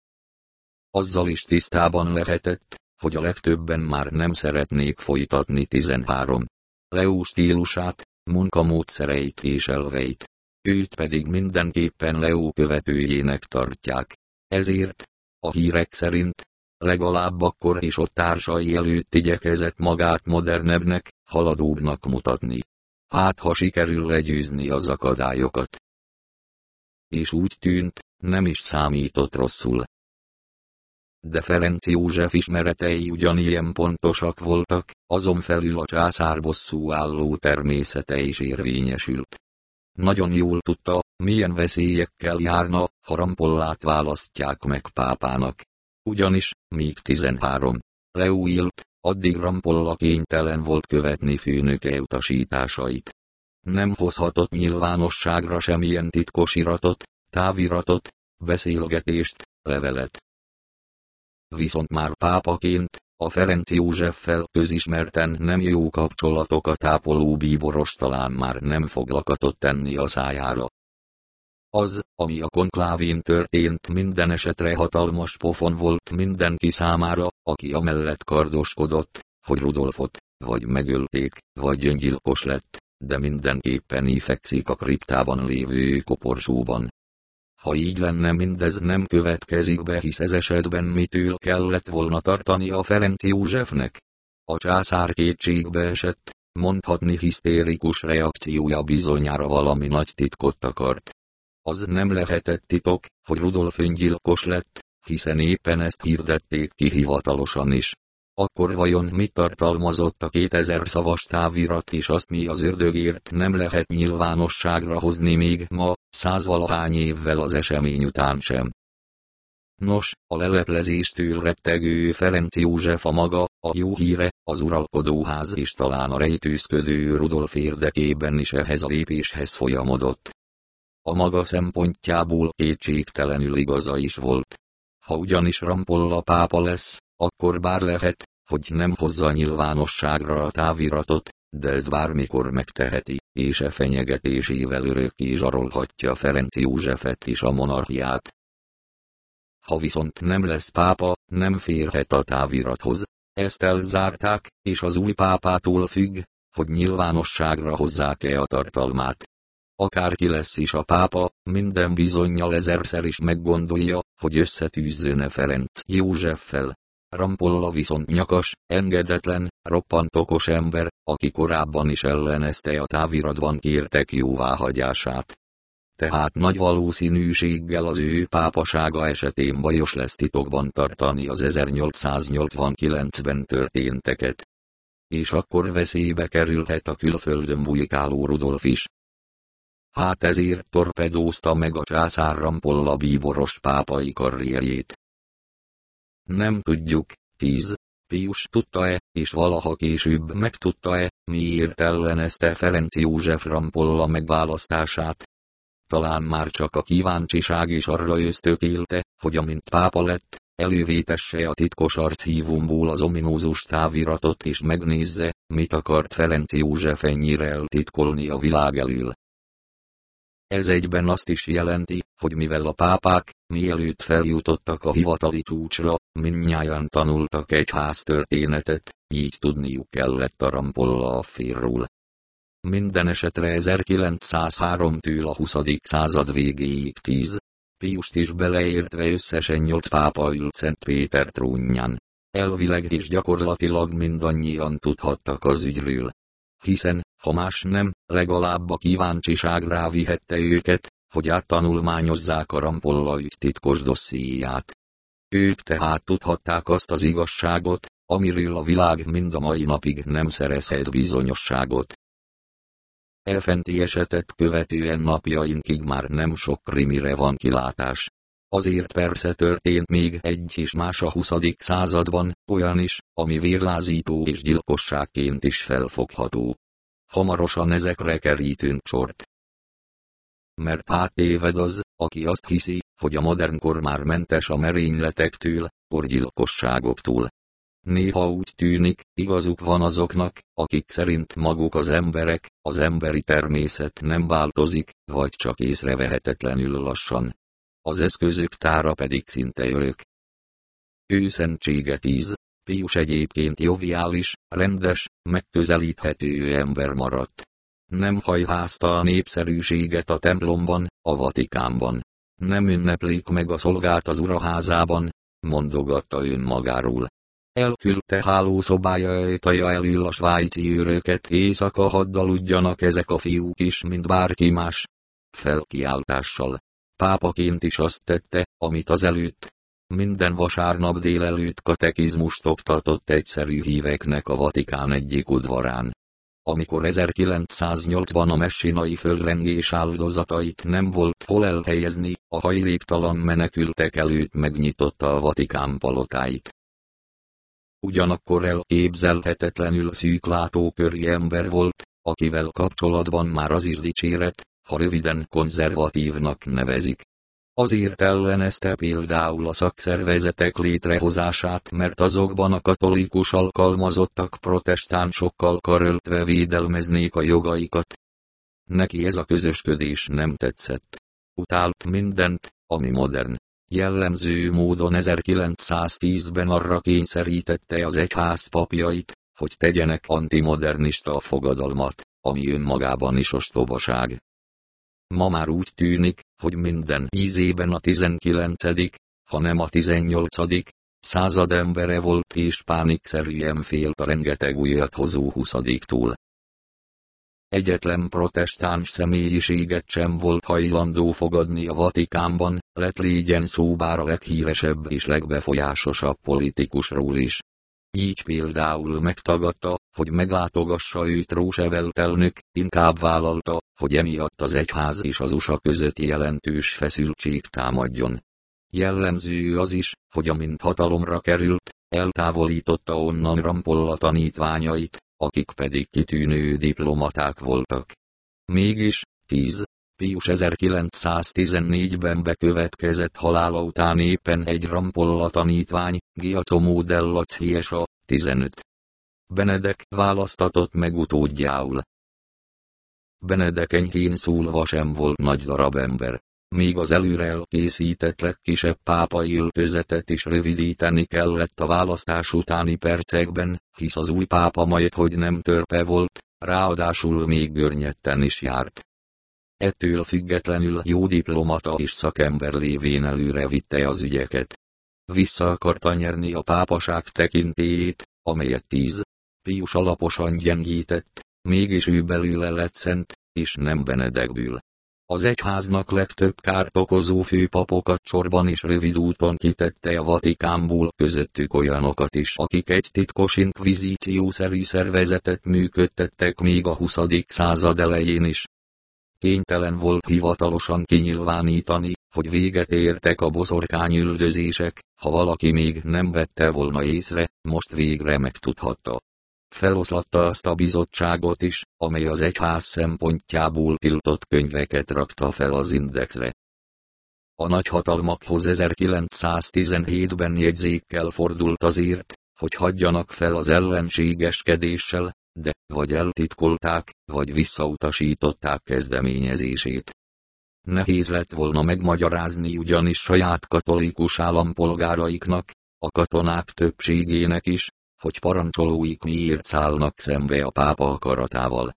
Azzal is tisztában lehetett, hogy a legtöbben már nem szeretnék folytatni 13. Leó stílusát, munkamódszereit és elveit. Őt pedig mindenképpen Leó követőjének tartják. Ezért, a hírek szerint, legalább akkor is ott társai előtt igyekezett magát modernebbnek, haladóbbnak mutatni. Hát ha sikerül legyőzni az akadályokat. És úgy tűnt, nem is számított rosszul. De Ferenc József ismeretei ugyanilyen pontosak voltak, azon felül a császár bosszú álló természete is érvényesült. Nagyon jól tudta, milyen veszélyekkel járna, ha Rampollát választják meg pápának. Ugyanis, míg 13. Leuilt, addig Rampolla kénytelen volt követni főnöke utasításait. Nem hozhatott nyilvánosságra semmilyen titkos iratot, táviratot, beszélgetést, levelet. Viszont már pápaként, a Ferenc Józseffel közismerten nem jó kapcsolatokat ápoló bíboros talán már nem fog lakatot tenni a szájára. Az, ami a konklávén történt minden esetre hatalmas pofon volt mindenki számára, aki amellett kardoskodott, hogy Rudolfot, vagy megölték, vagy öngyilkos lett, de mindenképpen ifekszik a kriptában lévő koporsóban. Ha így lenne mindez nem következik be hisz ez esetben mitől kellett volna tartani a Ferenc Józsefnek? A császár kétségbe esett, mondhatni hisztérikus reakciója bizonyára valami nagy titkot akart. Az nem lehetett titok, hogy Rudolf öngyilkos lett, hiszen éppen ezt hirdették ki hivatalosan is. Akkor vajon mit tartalmazott a 2000 szavas távirat és azt mi az ördögért nem lehet nyilvánosságra hozni még ma, százvalahány évvel az esemény után sem. Nos, a leleplezéstől rettegő Ferenc József a maga, a jó híre, az uralkodóház és talán a rejtőzködő Rudolf érdekében is ehhez a lépéshez folyamodott. A maga szempontjából kétségtelenül igaza is volt. Ha ugyanis Rampolla pápa lesz, akkor bár lehet, hogy nem hozza nyilvánosságra a táviratot, de ezt bármikor megteheti, és e fenyegetésével örökké zsarolhatja Ferenc Józsefet és a monarchiát. Ha viszont nem lesz pápa, nem férhet a távirathoz. Ezt elzárták, és az új pápától függ, hogy nyilvánosságra hozzák-e a tartalmát. Akárki lesz is a pápa, minden bizonyal ezerszer is meggondolja, hogy összetűzzön-e Ferenc Józseffel. Rampolla viszont nyakas, engedetlen, roppant okos ember, aki korábban is ellenezte a táviratban kértek jóváhagyását. Tehát nagy valószínűséggel az ő pápasága esetén bajos lesz titokban tartani az 1889-ben történteket. És akkor veszélybe kerülhet a külföldön bujkáló Rudolf is. Hát ezért torpedózta meg a császár Rampolla bíboros pápai karrierjét. Nem tudjuk, tíz, Pius tudta-e, és valaha később megtudta-e, miért ellenezte Ferenc József Rampolla megválasztását. Talán már csak a kíváncsiság is arra ösztökélte, hogy amint pápa lett, elővétesse a titkos archívumból az ominózus táviratot és megnézze, mit akart Ferenc József ennyire eltitkolni a világ elől. Ez egyben azt is jelenti, hogy mivel a pápák, mielőtt feljutottak a hivatali csúcsra, minnyáján tanultak egy háztörténetet, így tudniuk kellett a rampolla afférról. Minden esetre 1903-től a 20. század végéig 10, Piust is beleértve összesen 8 pápa ült Szent Péter trónján. Elvileg és gyakorlatilag mindannyian tudhattak az ügyről. Hiszen, ha más nem, legalább a kíváncsiság rávihette őket, hogy áttanulmányozzák a rampolla ügy titkos dossziéját. Ők tehát tudhatták azt az igazságot, amiről a világ mind a mai napig nem szerezhet bizonyosságot. Elfenti esetet követően napjainkig már nem sok krimire van kilátás. Azért persze történt még egy és más a 20. században, olyan is, ami vérlázító és gyilkosságként is felfogható. Hamarosan ezekre kerítünk sort. Mert hát téved az, aki azt hiszi, hogy a modern kor már mentes a merényletektől, orgyilkosságoktól. Néha úgy tűnik, igazuk van azoknak, akik szerint maguk az emberek, az emberi természet nem változik, vagy csak észrevehetetlenül lassan. Az eszközök tára pedig szinte örök. Ő szentsége tíz, Pius egyébként joviális, rendes, megközelíthető ember maradt. Nem hajházta a népszerűséget a templomban, a Vatikánban. Nem ünneplik meg a szolgát az uraházában, mondogatta önmagáról. Elküldte hálószobája ajtaja elől a svájci őröket éjszaka haddaludjanak ezek a fiúk is, mint bárki más. Felkiáltással. Pápaként is azt tette, amit az előtt. Minden vasárnap délelőtt katekizmust oktatott egyszerű híveknek a Vatikán egyik udvarán. Amikor 1908-ban a messinai földrengés áldozatait nem volt hol elhelyezni, a hajléktalan menekültek előtt megnyitotta a Vatikán palotáit. Ugyanakkor elképzelhetetlenül szűk látókörű ember volt, akivel kapcsolatban már az is dicséret, ha röviden konzervatívnak nevezik. Azért ellenezte például a szakszervezetek létrehozását, mert azokban a katolikus alkalmazottak protestánsokkal karöltve védelmeznék a jogaikat. Neki ez a közösködés nem tetszett. Utált mindent, ami modern. Jellemző módon 1910-ben arra kényszerítette az egyház papjait, hogy tegyenek antimodernista fogadalmat, ami önmagában is ostobaság. Ma már úgy tűnik, hogy minden ízében a 19 ha nem a 18 század embere volt és pánikszerűen félt a rengeteg újat hozó huszadiktól. Egyetlen protestáns személyiséget sem volt hajlandó fogadni a Vatikánban, lett légyen szó bár a leghíresebb és legbefolyásosabb politikusról is. Így például megtagadta, hogy meglátogassa őt Roosevelt elnök, inkább vállalta, hogy emiatt az egyház és az USA között jelentős feszültség támadjon. Jellemző az is, hogy amint hatalomra került, eltávolította onnan Rampolla tanítványait, akik pedig kitűnő diplomaták voltak. Mégis, 10. Pius 1914-ben bekövetkezett halála után éppen egy Rampolla tanítvány, Giacomo della Ciesa, 15. Benedek választatott meg utódjául. Benedek enyhén szólva sem volt nagy darab ember. Még az előre elkészített legkisebb pápai öltözetet is rövidíteni kellett a választás utáni percekben, hisz az új pápa majd hogy nem törpe volt, ráadásul még görnyetten is járt. Ettől függetlenül jó diplomata és szakember lévén előre vitte az ügyeket. Vissza akarta nyerni a pápaság tekintélyét, amelyet tíz, Pius alaposan gyengített, mégis ő belőle lett szent, és nem Benedekből. Az egyháznak legtöbb kárt okozó főpapokat sorban is rövid úton kitette a Vatikánból közöttük olyanokat is, akik egy titkos inkvizíciószerű szervezetet működtettek még a 20. század elején is. Kénytelen volt hivatalosan kinyilvánítani, hogy véget értek a boszorkányüldözések, ha valaki még nem vette volna észre, most végre megtudhatta. Feloszlatta azt a bizottságot is, amely az egyház szempontjából tiltott könyveket rakta fel az indexre. A nagyhatalmakhoz 1917-ben jegyzékkel fordult azért, hogy hagyjanak fel az ellenségeskedéssel, vagy eltitkolták, vagy visszautasították kezdeményezését. nehéz lett volna megmagyarázni ugyanis saját katolikus állampolgáraiknak, a katonák többségének is, hogy parancsolóik miért szállnak szembe a pápa akaratával.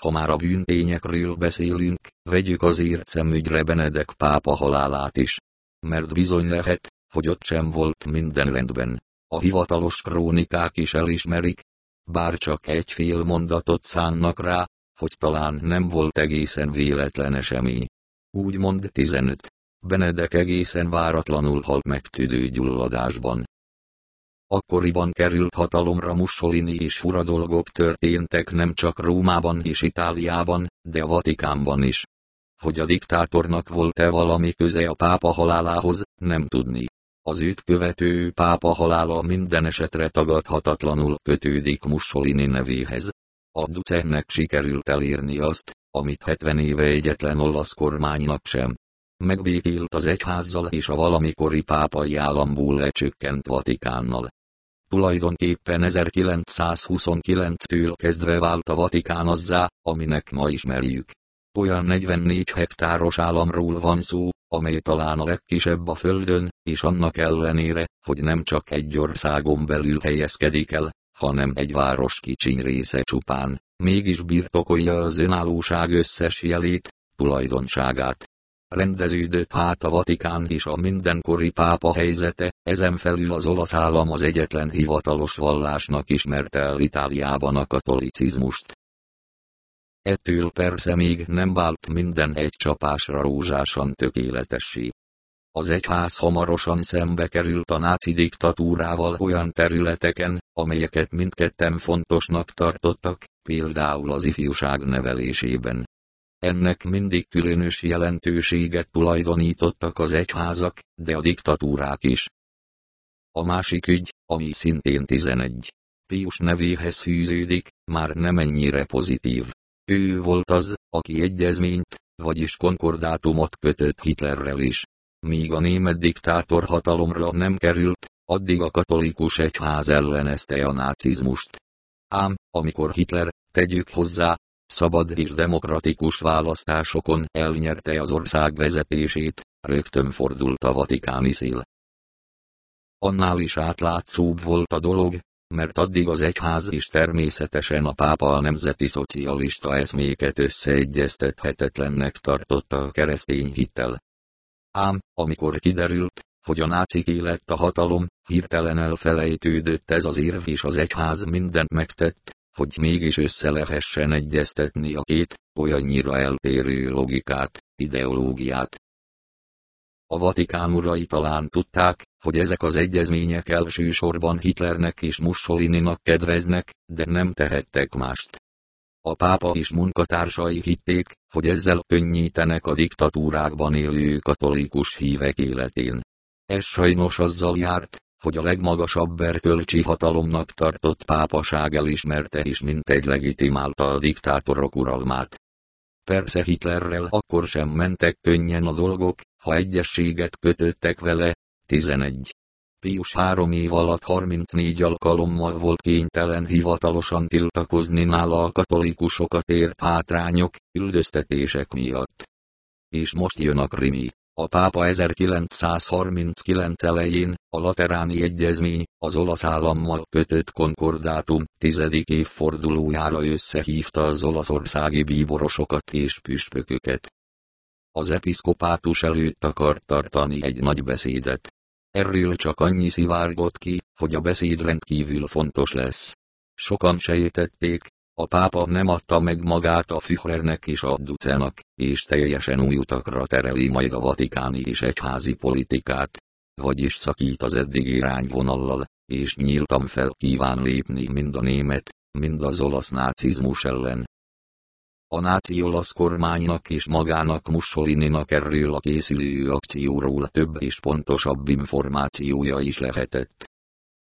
Ha már a bűntényekről beszélünk, vegyük azért szemügyre Benedek pápa halálát is. Mert bizony lehet, hogy ott sem volt minden rendben. A hivatalos krónikák is elismerik, bár csak egy fél mondatot szánnak rá, hogy talán nem volt egészen véletlen esemény. Úgymond 15. Benedek egészen váratlanul halt meg tüdőgyulladásban. Akkoriban került hatalomra Mussolini és fura dolgok történtek nem csak Rómában és Itáliában, de a Vatikánban is. Hogy a diktátornak volt-e valami köze a pápa halálához, nem tudni. Az őt követő pápa halála minden esetre tagadhatatlanul kötődik Mussolini nevéhez. A Ducenek sikerült elérni azt, amit 70 éve egyetlen olasz kormánynak sem. Megbékélt az egyházzal és a valamikori pápai államból lecsökkent Vatikánnal. Tulajdonképpen 1929-től kezdve vált a Vatikán azzá, aminek ma ismerjük. Olyan 44 hektáros államról van szó, amely talán a legkisebb a földön, és annak ellenére, hogy nem csak egy országon belül helyezkedik el, hanem egy város kicsiny része csupán, mégis birtokolja az önállóság összes jelét, tulajdonságát. Rendeződött hát a Vatikán és a mindenkori pápa helyzete, ezen felül az olasz állam az egyetlen hivatalos vallásnak ismerte el Itáliában a katolicizmust. Ettől persze még nem vált minden egy csapásra rózsásan tökéletessé. Az egyház hamarosan szembe került a náci diktatúrával olyan területeken, amelyeket mindketten fontosnak tartottak, például az ifjúság nevelésében. Ennek mindig különös jelentőséget tulajdonítottak az egyházak, de a diktatúrák is. A másik ügy, ami szintén 11. Pius nevéhez fűződik, már nem ennyire pozitív. Ő volt az, aki egyezményt, vagyis konkordátumot kötött Hitlerrel is. Míg a német diktátor hatalomra nem került, addig a katolikus egyház ellenezte a nácizmust. Ám, amikor Hitler, tegyük hozzá, szabad és demokratikus választásokon elnyerte az ország vezetését, rögtön fordult a vatikáni szél. Annál is átlátszóbb volt a dolog, mert addig az egyház is természetesen a pápa a nemzeti szocialista eszméket összeegyeztethetetlennek tartotta a keresztény hittel. Ám, amikor kiderült, hogy a nácik lett a hatalom, hirtelen elfelejtődött ez az érv és az egyház mindent megtett, hogy mégis össze lehessen egyeztetni a két, olyannyira eltérő logikát, ideológiát. A Vatikán urai talán tudták, hogy ezek az egyezmények elsősorban Hitlernek és Mussolininak kedveznek, de nem tehettek mást. A pápa és munkatársai hitték, hogy ezzel könnyítenek a diktatúrákban élő katolikus hívek életén. Ez sajnos azzal járt, hogy a legmagasabb erkölcsi hatalomnak tartott pápaság elismerte és mintegy legitimálta a diktátorok uralmát. Persze Hitlerrel akkor sem mentek könnyen a dolgok, ha egyességet kötöttek vele. 11. Pius három év alatt 34 alkalommal volt kénytelen hivatalosan tiltakozni nála a katolikusokat ért hátrányok, üldöztetések miatt. És most jön a krimi. A pápa 1939 elején, a Lateráni Egyezmény, az olasz állammal kötött konkordátum, tizedik évfordulójára összehívta az olaszországi bíborosokat és püspököket. Az episzkopátus előtt akart tartani egy nagy beszédet. Erről csak annyi szivárgott ki, hogy a beszéd rendkívül fontos lesz. Sokan sejtették, a pápa nem adta meg magát a Führernek és a Ducenak, és teljesen új utakra tereli majd a vatikáni és egyházi politikát. Vagyis szakít az eddig irányvonallal, és nyíltam fel kíván lépni mind a német, mind az olasz nácizmus ellen. A náci olasz kormánynak és magának Mussolininak erről a készülő akcióról több és pontosabb információja is lehetett.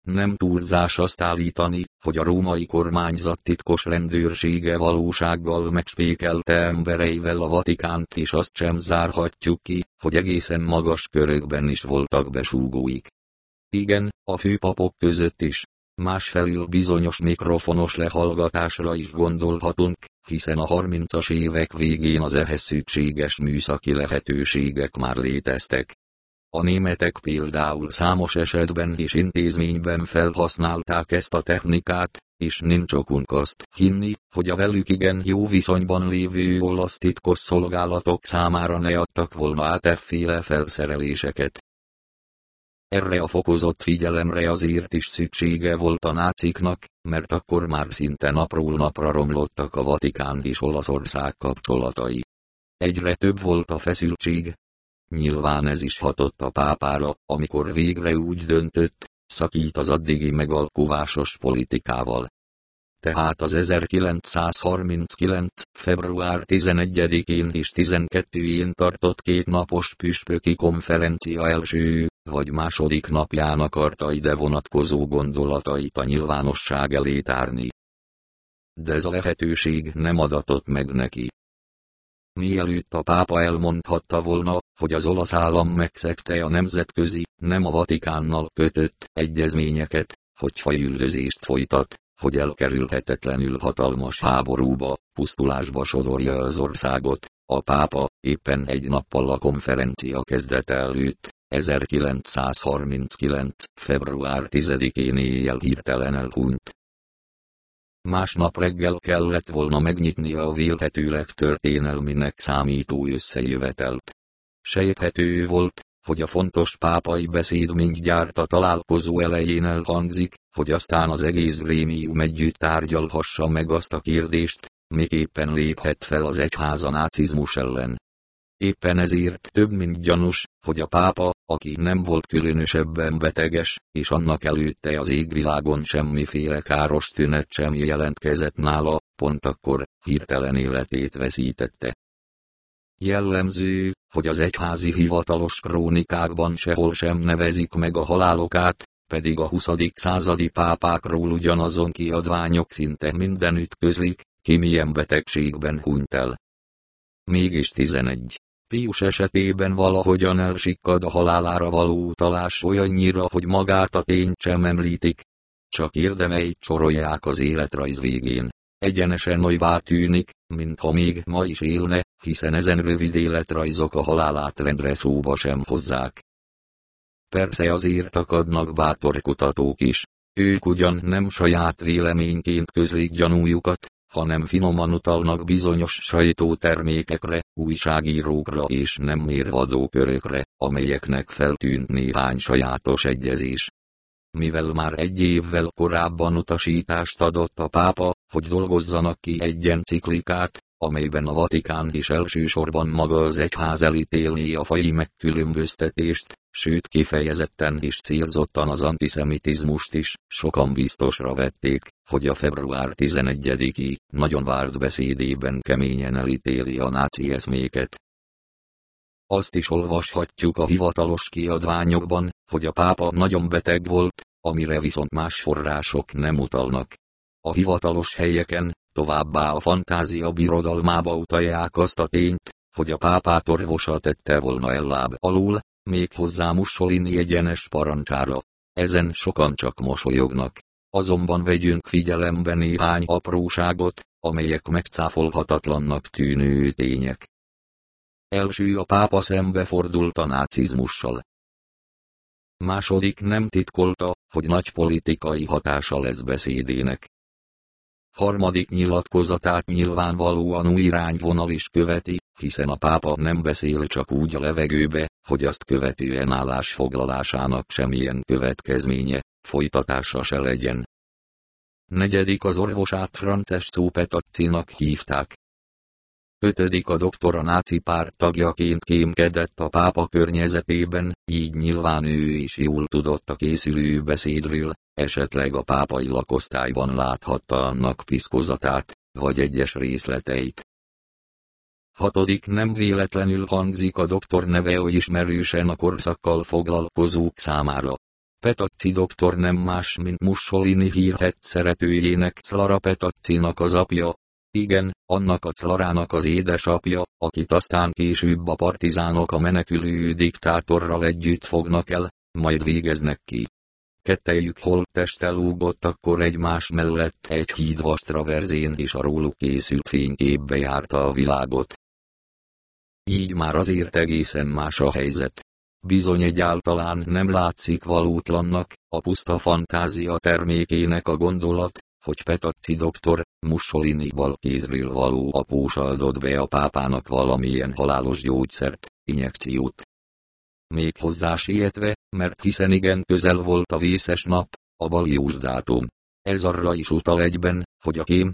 Nem túlzás azt állítani, hogy a római kormányzat titkos rendőrsége valósággal megspékelte embereivel a Vatikánt és azt sem zárhatjuk ki, hogy egészen magas körökben is voltak besúgóik. Igen, a főpapok között is. Másfelül bizonyos mikrofonos lehallgatásra is gondolhatunk, hiszen a 30-as évek végén az ehhez szükséges műszaki lehetőségek már léteztek. A németek például számos esetben és intézményben felhasználták ezt a technikát, és nincs okunk azt hinni, hogy a velük igen jó viszonyban lévő olasz titkos szolgálatok számára ne adtak volna át efféle felszereléseket. Erre a fokozott figyelemre azért is szüksége volt a náciknak, mert akkor már szinte napról napra romlottak a Vatikán és Olaszország kapcsolatai. Egyre több volt a feszültség. Nyilván ez is hatott a pápára, amikor végre úgy döntött, szakít az addigi megalkuvásos politikával. Tehát az 1939. február 11-én és 12-én tartott két napos püspöki konferencia első, vagy második napján akarta ide vonatkozó gondolatait a nyilvánosság elé tárni. De ez a lehetőség nem adatott meg neki. Mielőtt a pápa elmondhatta volna, hogy az olasz állam megszegte a nemzetközi, nem a Vatikánnal kötött egyezményeket, hogy fajüldözést folytat, hogy elkerülhetetlenül hatalmas háborúba, pusztulásba sodorja az országot, a pápa, éppen egy nappal a konferencia kezdete előtt, 1939. február 10-én éjjel hirtelen elhunyt. Másnap reggel kellett volna megnyitnia a vélhetőleg történelminek számító összejövetelt. Sejthető volt, hogy a fontos pápai beszéd mindjárt a találkozó elején elhangzik, hogy aztán az egész rémium együtt tárgyalhassa meg azt a kérdést, miképpen léphet fel az egyháza nácizmus ellen. Éppen ezért több mint gyanús, hogy a pápa, aki nem volt különösebben beteges, és annak előtte az égvilágon semmiféle káros tünet sem jelentkezett nála, pont akkor hirtelen életét veszítette. Jellemző, hogy az egyházi hivatalos krónikákban sehol sem nevezik meg a halálokát, pedig a 20. századi pápákról ugyanazon kiadványok szinte mindenütt közlik, ki milyen betegségben hunyt el. Mégis 11. Pius esetében valahogyan elsikkad a halálára való utalás olyannyira, hogy magát a tényt sem említik. Csak érdemeit sorolják az életrajz végén. Egyenesen olybá tűnik, mintha még ma is élne, hiszen ezen rövid életrajzok a halálát rendre szóba sem hozzák. Persze azért akadnak bátor kutatók is. Ők ugyan nem saját véleményként közlik gyanújukat, hanem finoman utalnak bizonyos sajtótermékekre, újságírókra és nem mérvadó körökre, amelyeknek feltűnt néhány sajátos egyezés. Mivel már egy évvel korábban utasítást adott a pápa, hogy dolgozzanak ki egy enciklikát, amelyben a Vatikán is elsősorban maga az egyház elítélni a fai megkülönböztetést, sőt kifejezetten és célzottan az antiszemitizmust is, sokan biztosra vették, hogy a február 11-i, nagyon várt beszédében keményen elítéli a náci eszméket. Azt is olvashatjuk a hivatalos kiadványokban, hogy a pápa nagyon beteg volt, amire viszont más források nem utalnak. A hivatalos helyeken, továbbá a fantázia birodalmába utalják azt a tényt, hogy a pápát orvosa tette volna el láb alul, még hozzá Mussolini egyenes parancsára. Ezen sokan csak mosolyognak. Azonban vegyünk figyelembe néhány apróságot, amelyek megcáfolhatatlannak tűnő tények. Első a pápa szembefordult a nácizmussal. Második nem titkolta, hogy nagy politikai hatása lesz beszédének. Harmadik nyilatkozatát nyilvánvalóan új irányvonal is követi, hiszen a pápa nem beszél csak úgy a levegőbe, hogy azt követően állásfoglalásának semmilyen következménye, folytatása se legyen. Negyedik az orvosát Francesco Petaccinak hívták. Ötödik a doktor a náci párt tagjaként kémkedett a pápa környezetében, így nyilván ő is jól tudott a készülő beszédről, esetleg a pápai lakosztályban láthatta annak piszkozatát, vagy egyes részleteit. Hatodik nem véletlenül hangzik a doktor neve oly ismerősen a korszakkal foglalkozók számára. Petacci doktor nem más, mint Mussolini hírhet szeretőjének Szlara Petaccinak az apja. Igen, annak a Szlarának az édesapja, akit aztán később a partizánok a menekülő diktátorral együtt fognak el, majd végeznek ki. kettejük holtteste lúgott akkor egymás mellett egy híd vastraverzén és a róluk készült fényképbe járta a világot. Így már azért egészen más a helyzet. Bizony egyáltalán nem látszik valótlannak, a puszta fantázia termékének a gondolat, hogy Petacci doktor, Mussolini balkézről való após adott be a pápának valamilyen halálos gyógyszert, injekciót. Még hozzá sietve, mert hiszen igen közel volt a vészes nap, a baliós dátum. Ez arra is utal egyben, hogy a kém,